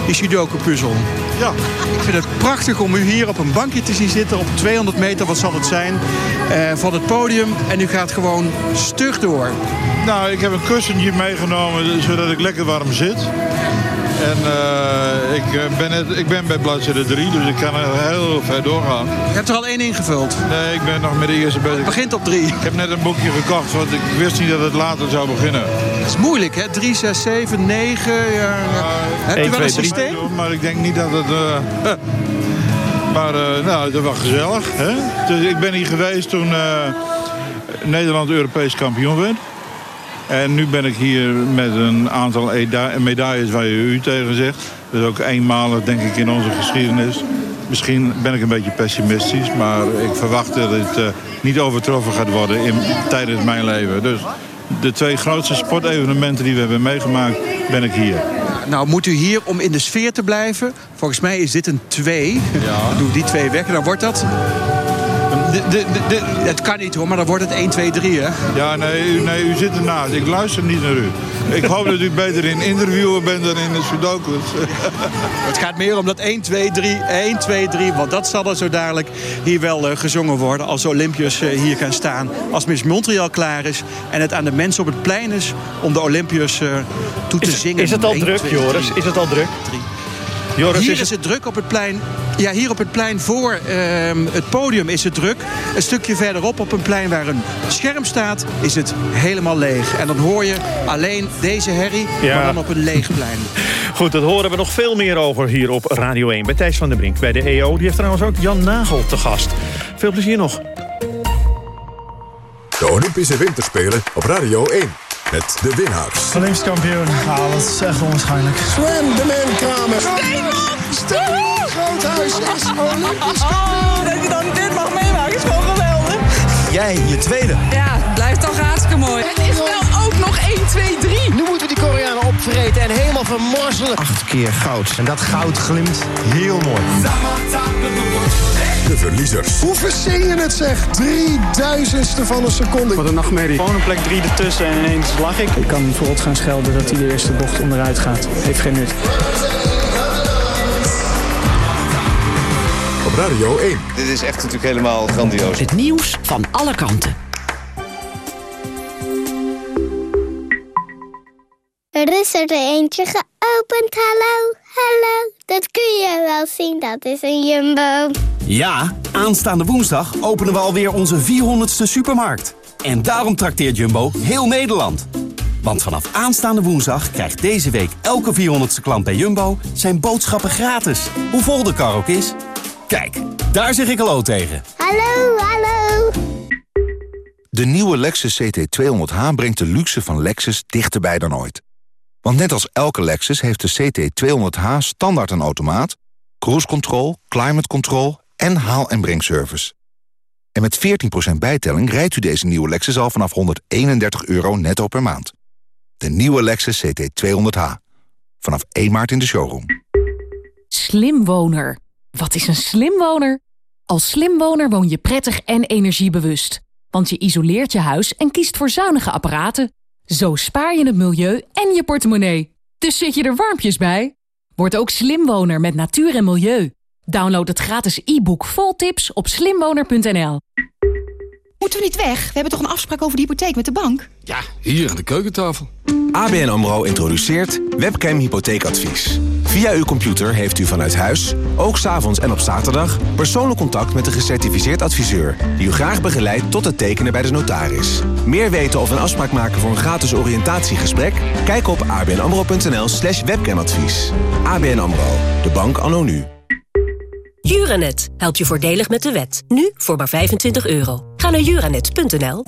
Die Sudoku-puzzel. Ja. Ik vind het prachtig om u hier op een bankje te zien zitten op 200 meter, wat zal het zijn, uh, van het podium. En u gaat gewoon stug door. Nou, ik heb een kussentje meegenomen, zodat ik lekker warm zit. En uh, ik, ben net, ik ben bij bladzijde 3, dus ik kan er heel ver doorgaan. Je hebt er al één ingevuld? Nee, ik ben nog met de eerste bezig. Het begint op 3. Ik heb net een boekje gekocht, want ik wist niet dat het later zou beginnen. Dat is moeilijk, hè? 3, 6, 7, 9. Ja, ja. Heb je wel een systeem? Maar ik denk niet dat het... Uh, maar uh, nou, dat was gezellig. Hè? Dus ik ben hier geweest toen Nederland Europees kampioen werd. En nu ben ik hier met een aantal medailles waar je u tegen zegt. Dat is ook eenmalig, denk ik, in onze geschiedenis. Misschien ben ik een beetje pessimistisch, maar ik verwacht dat het uh, niet overtroffen gaat worden in, tijdens mijn leven. Dus de twee grootste sportevenementen die we hebben meegemaakt, ben ik hier. Nou, moet u hier om in de sfeer te blijven? Volgens mij is dit een 2. Ja. Doe die twee weg en dan wordt dat de, de, de, het kan niet hoor, maar dan wordt het 1, 2, 3 hè? Ja, nee, u, nee, u zit ernaast. Ik luister niet naar u. Ik hoop dat u beter in interviewen bent dan in de sudokus. Het gaat meer om dat 1, 2, 3, 1, 2, 3. Want dat zal er zo dadelijk hier wel uh, gezongen worden. Als Olympiërs uh, hier gaan staan. Als Miss Montreal klaar is. En het aan de mensen op het plein is om de Olympiërs uh, toe te is, zingen. Is het al 1, druk, 2, Joris? Is het al druk? 3. Joris, hier is het... druk op het plein. Ja, hier op het plein voor uh, het podium is het druk. Een stukje verderop op een plein waar een scherm staat... is het helemaal leeg. En dan hoor je alleen deze herrie, ja. maar dan op een leeg plein. Goed, dat horen we nog veel meer over hier op Radio 1. Bij Thijs van der Brink bij de EO. Die heeft trouwens ook Jan Nagel te gast. Veel plezier nog. De Olympische Winterspelen op Radio 1. Met de winnaars. Olympisch kampioen. Ah, dat is echt onwaarschijnlijk. Sven de Man Kramer. Steenman Groothuis is Olympisch kampioen. dat je dan dit mag meemaken is gewoon geweldig. Jij, je tweede. Ja, het blijft toch hartstikke mooi. Het is wel ook nog 1, 2, 3. Nu moeten we die Koreanen opvreten en helemaal vermorzelen. Acht keer goud. En dat goud glimt heel mooi. De verliezers. Hoe verzin je het zeg? Drieduizendste van een seconde. Wat een nachtmerrie. Gewoon een plek 3 ertussen en ineens lag ik. Ik kan bijvoorbeeld gaan schelden dat hij de eerste bocht onderuit gaat. Heeft geen nut. Op Radio 1. Dit is echt natuurlijk helemaal grandioos. Het nieuws van alle kanten. Er is er eentje geopend, hallo, hallo. Dat kun je wel zien, dat is een Jumbo. Ja, aanstaande woensdag openen we alweer onze 400ste supermarkt. En daarom trakteert Jumbo heel Nederland. Want vanaf aanstaande woensdag krijgt deze week elke 400ste klant bij Jumbo... zijn boodschappen gratis, hoe vol de kar ook is. Kijk, daar zeg ik hallo tegen. Hallo, hallo. De nieuwe Lexus CT200H brengt de luxe van Lexus dichterbij dan ooit. Want net als elke Lexus heeft de CT200H standaard een automaat... cruise control, climate control en haal- en brengservice. En met 14% bijtelling rijdt u deze nieuwe Lexus al vanaf 131 euro netto per maand. De nieuwe Lexus CT200H. Vanaf 1 maart in de showroom. Slimwoner. Wat is een slimwoner? Als slimwoner woon je prettig en energiebewust. Want je isoleert je huis en kiest voor zuinige apparaten. Zo spaar je het milieu en je portemonnee. Dus zit je er warmpjes bij? Word ook slimwoner met natuur en milieu. Download het gratis e-book vol tips op slimwoner.nl. Moeten we niet weg? We hebben toch een afspraak over de hypotheek met de bank? Ja, hier aan de keukentafel. ABN AMRO introduceert webcam hypotheekadvies. Via uw computer heeft u vanuit huis, ook s'avonds en op zaterdag... persoonlijk contact met een gecertificeerd adviseur... die u graag begeleidt tot het tekenen bij de notaris. Meer weten of een afspraak maken voor een gratis oriëntatiegesprek? Kijk op abnamro.nl slash webcamadvies. ABN AMRO, de bank anno nu. Juranet helpt je voordelig met de wet. Nu voor maar 25 euro. Ga naar juranet.nl.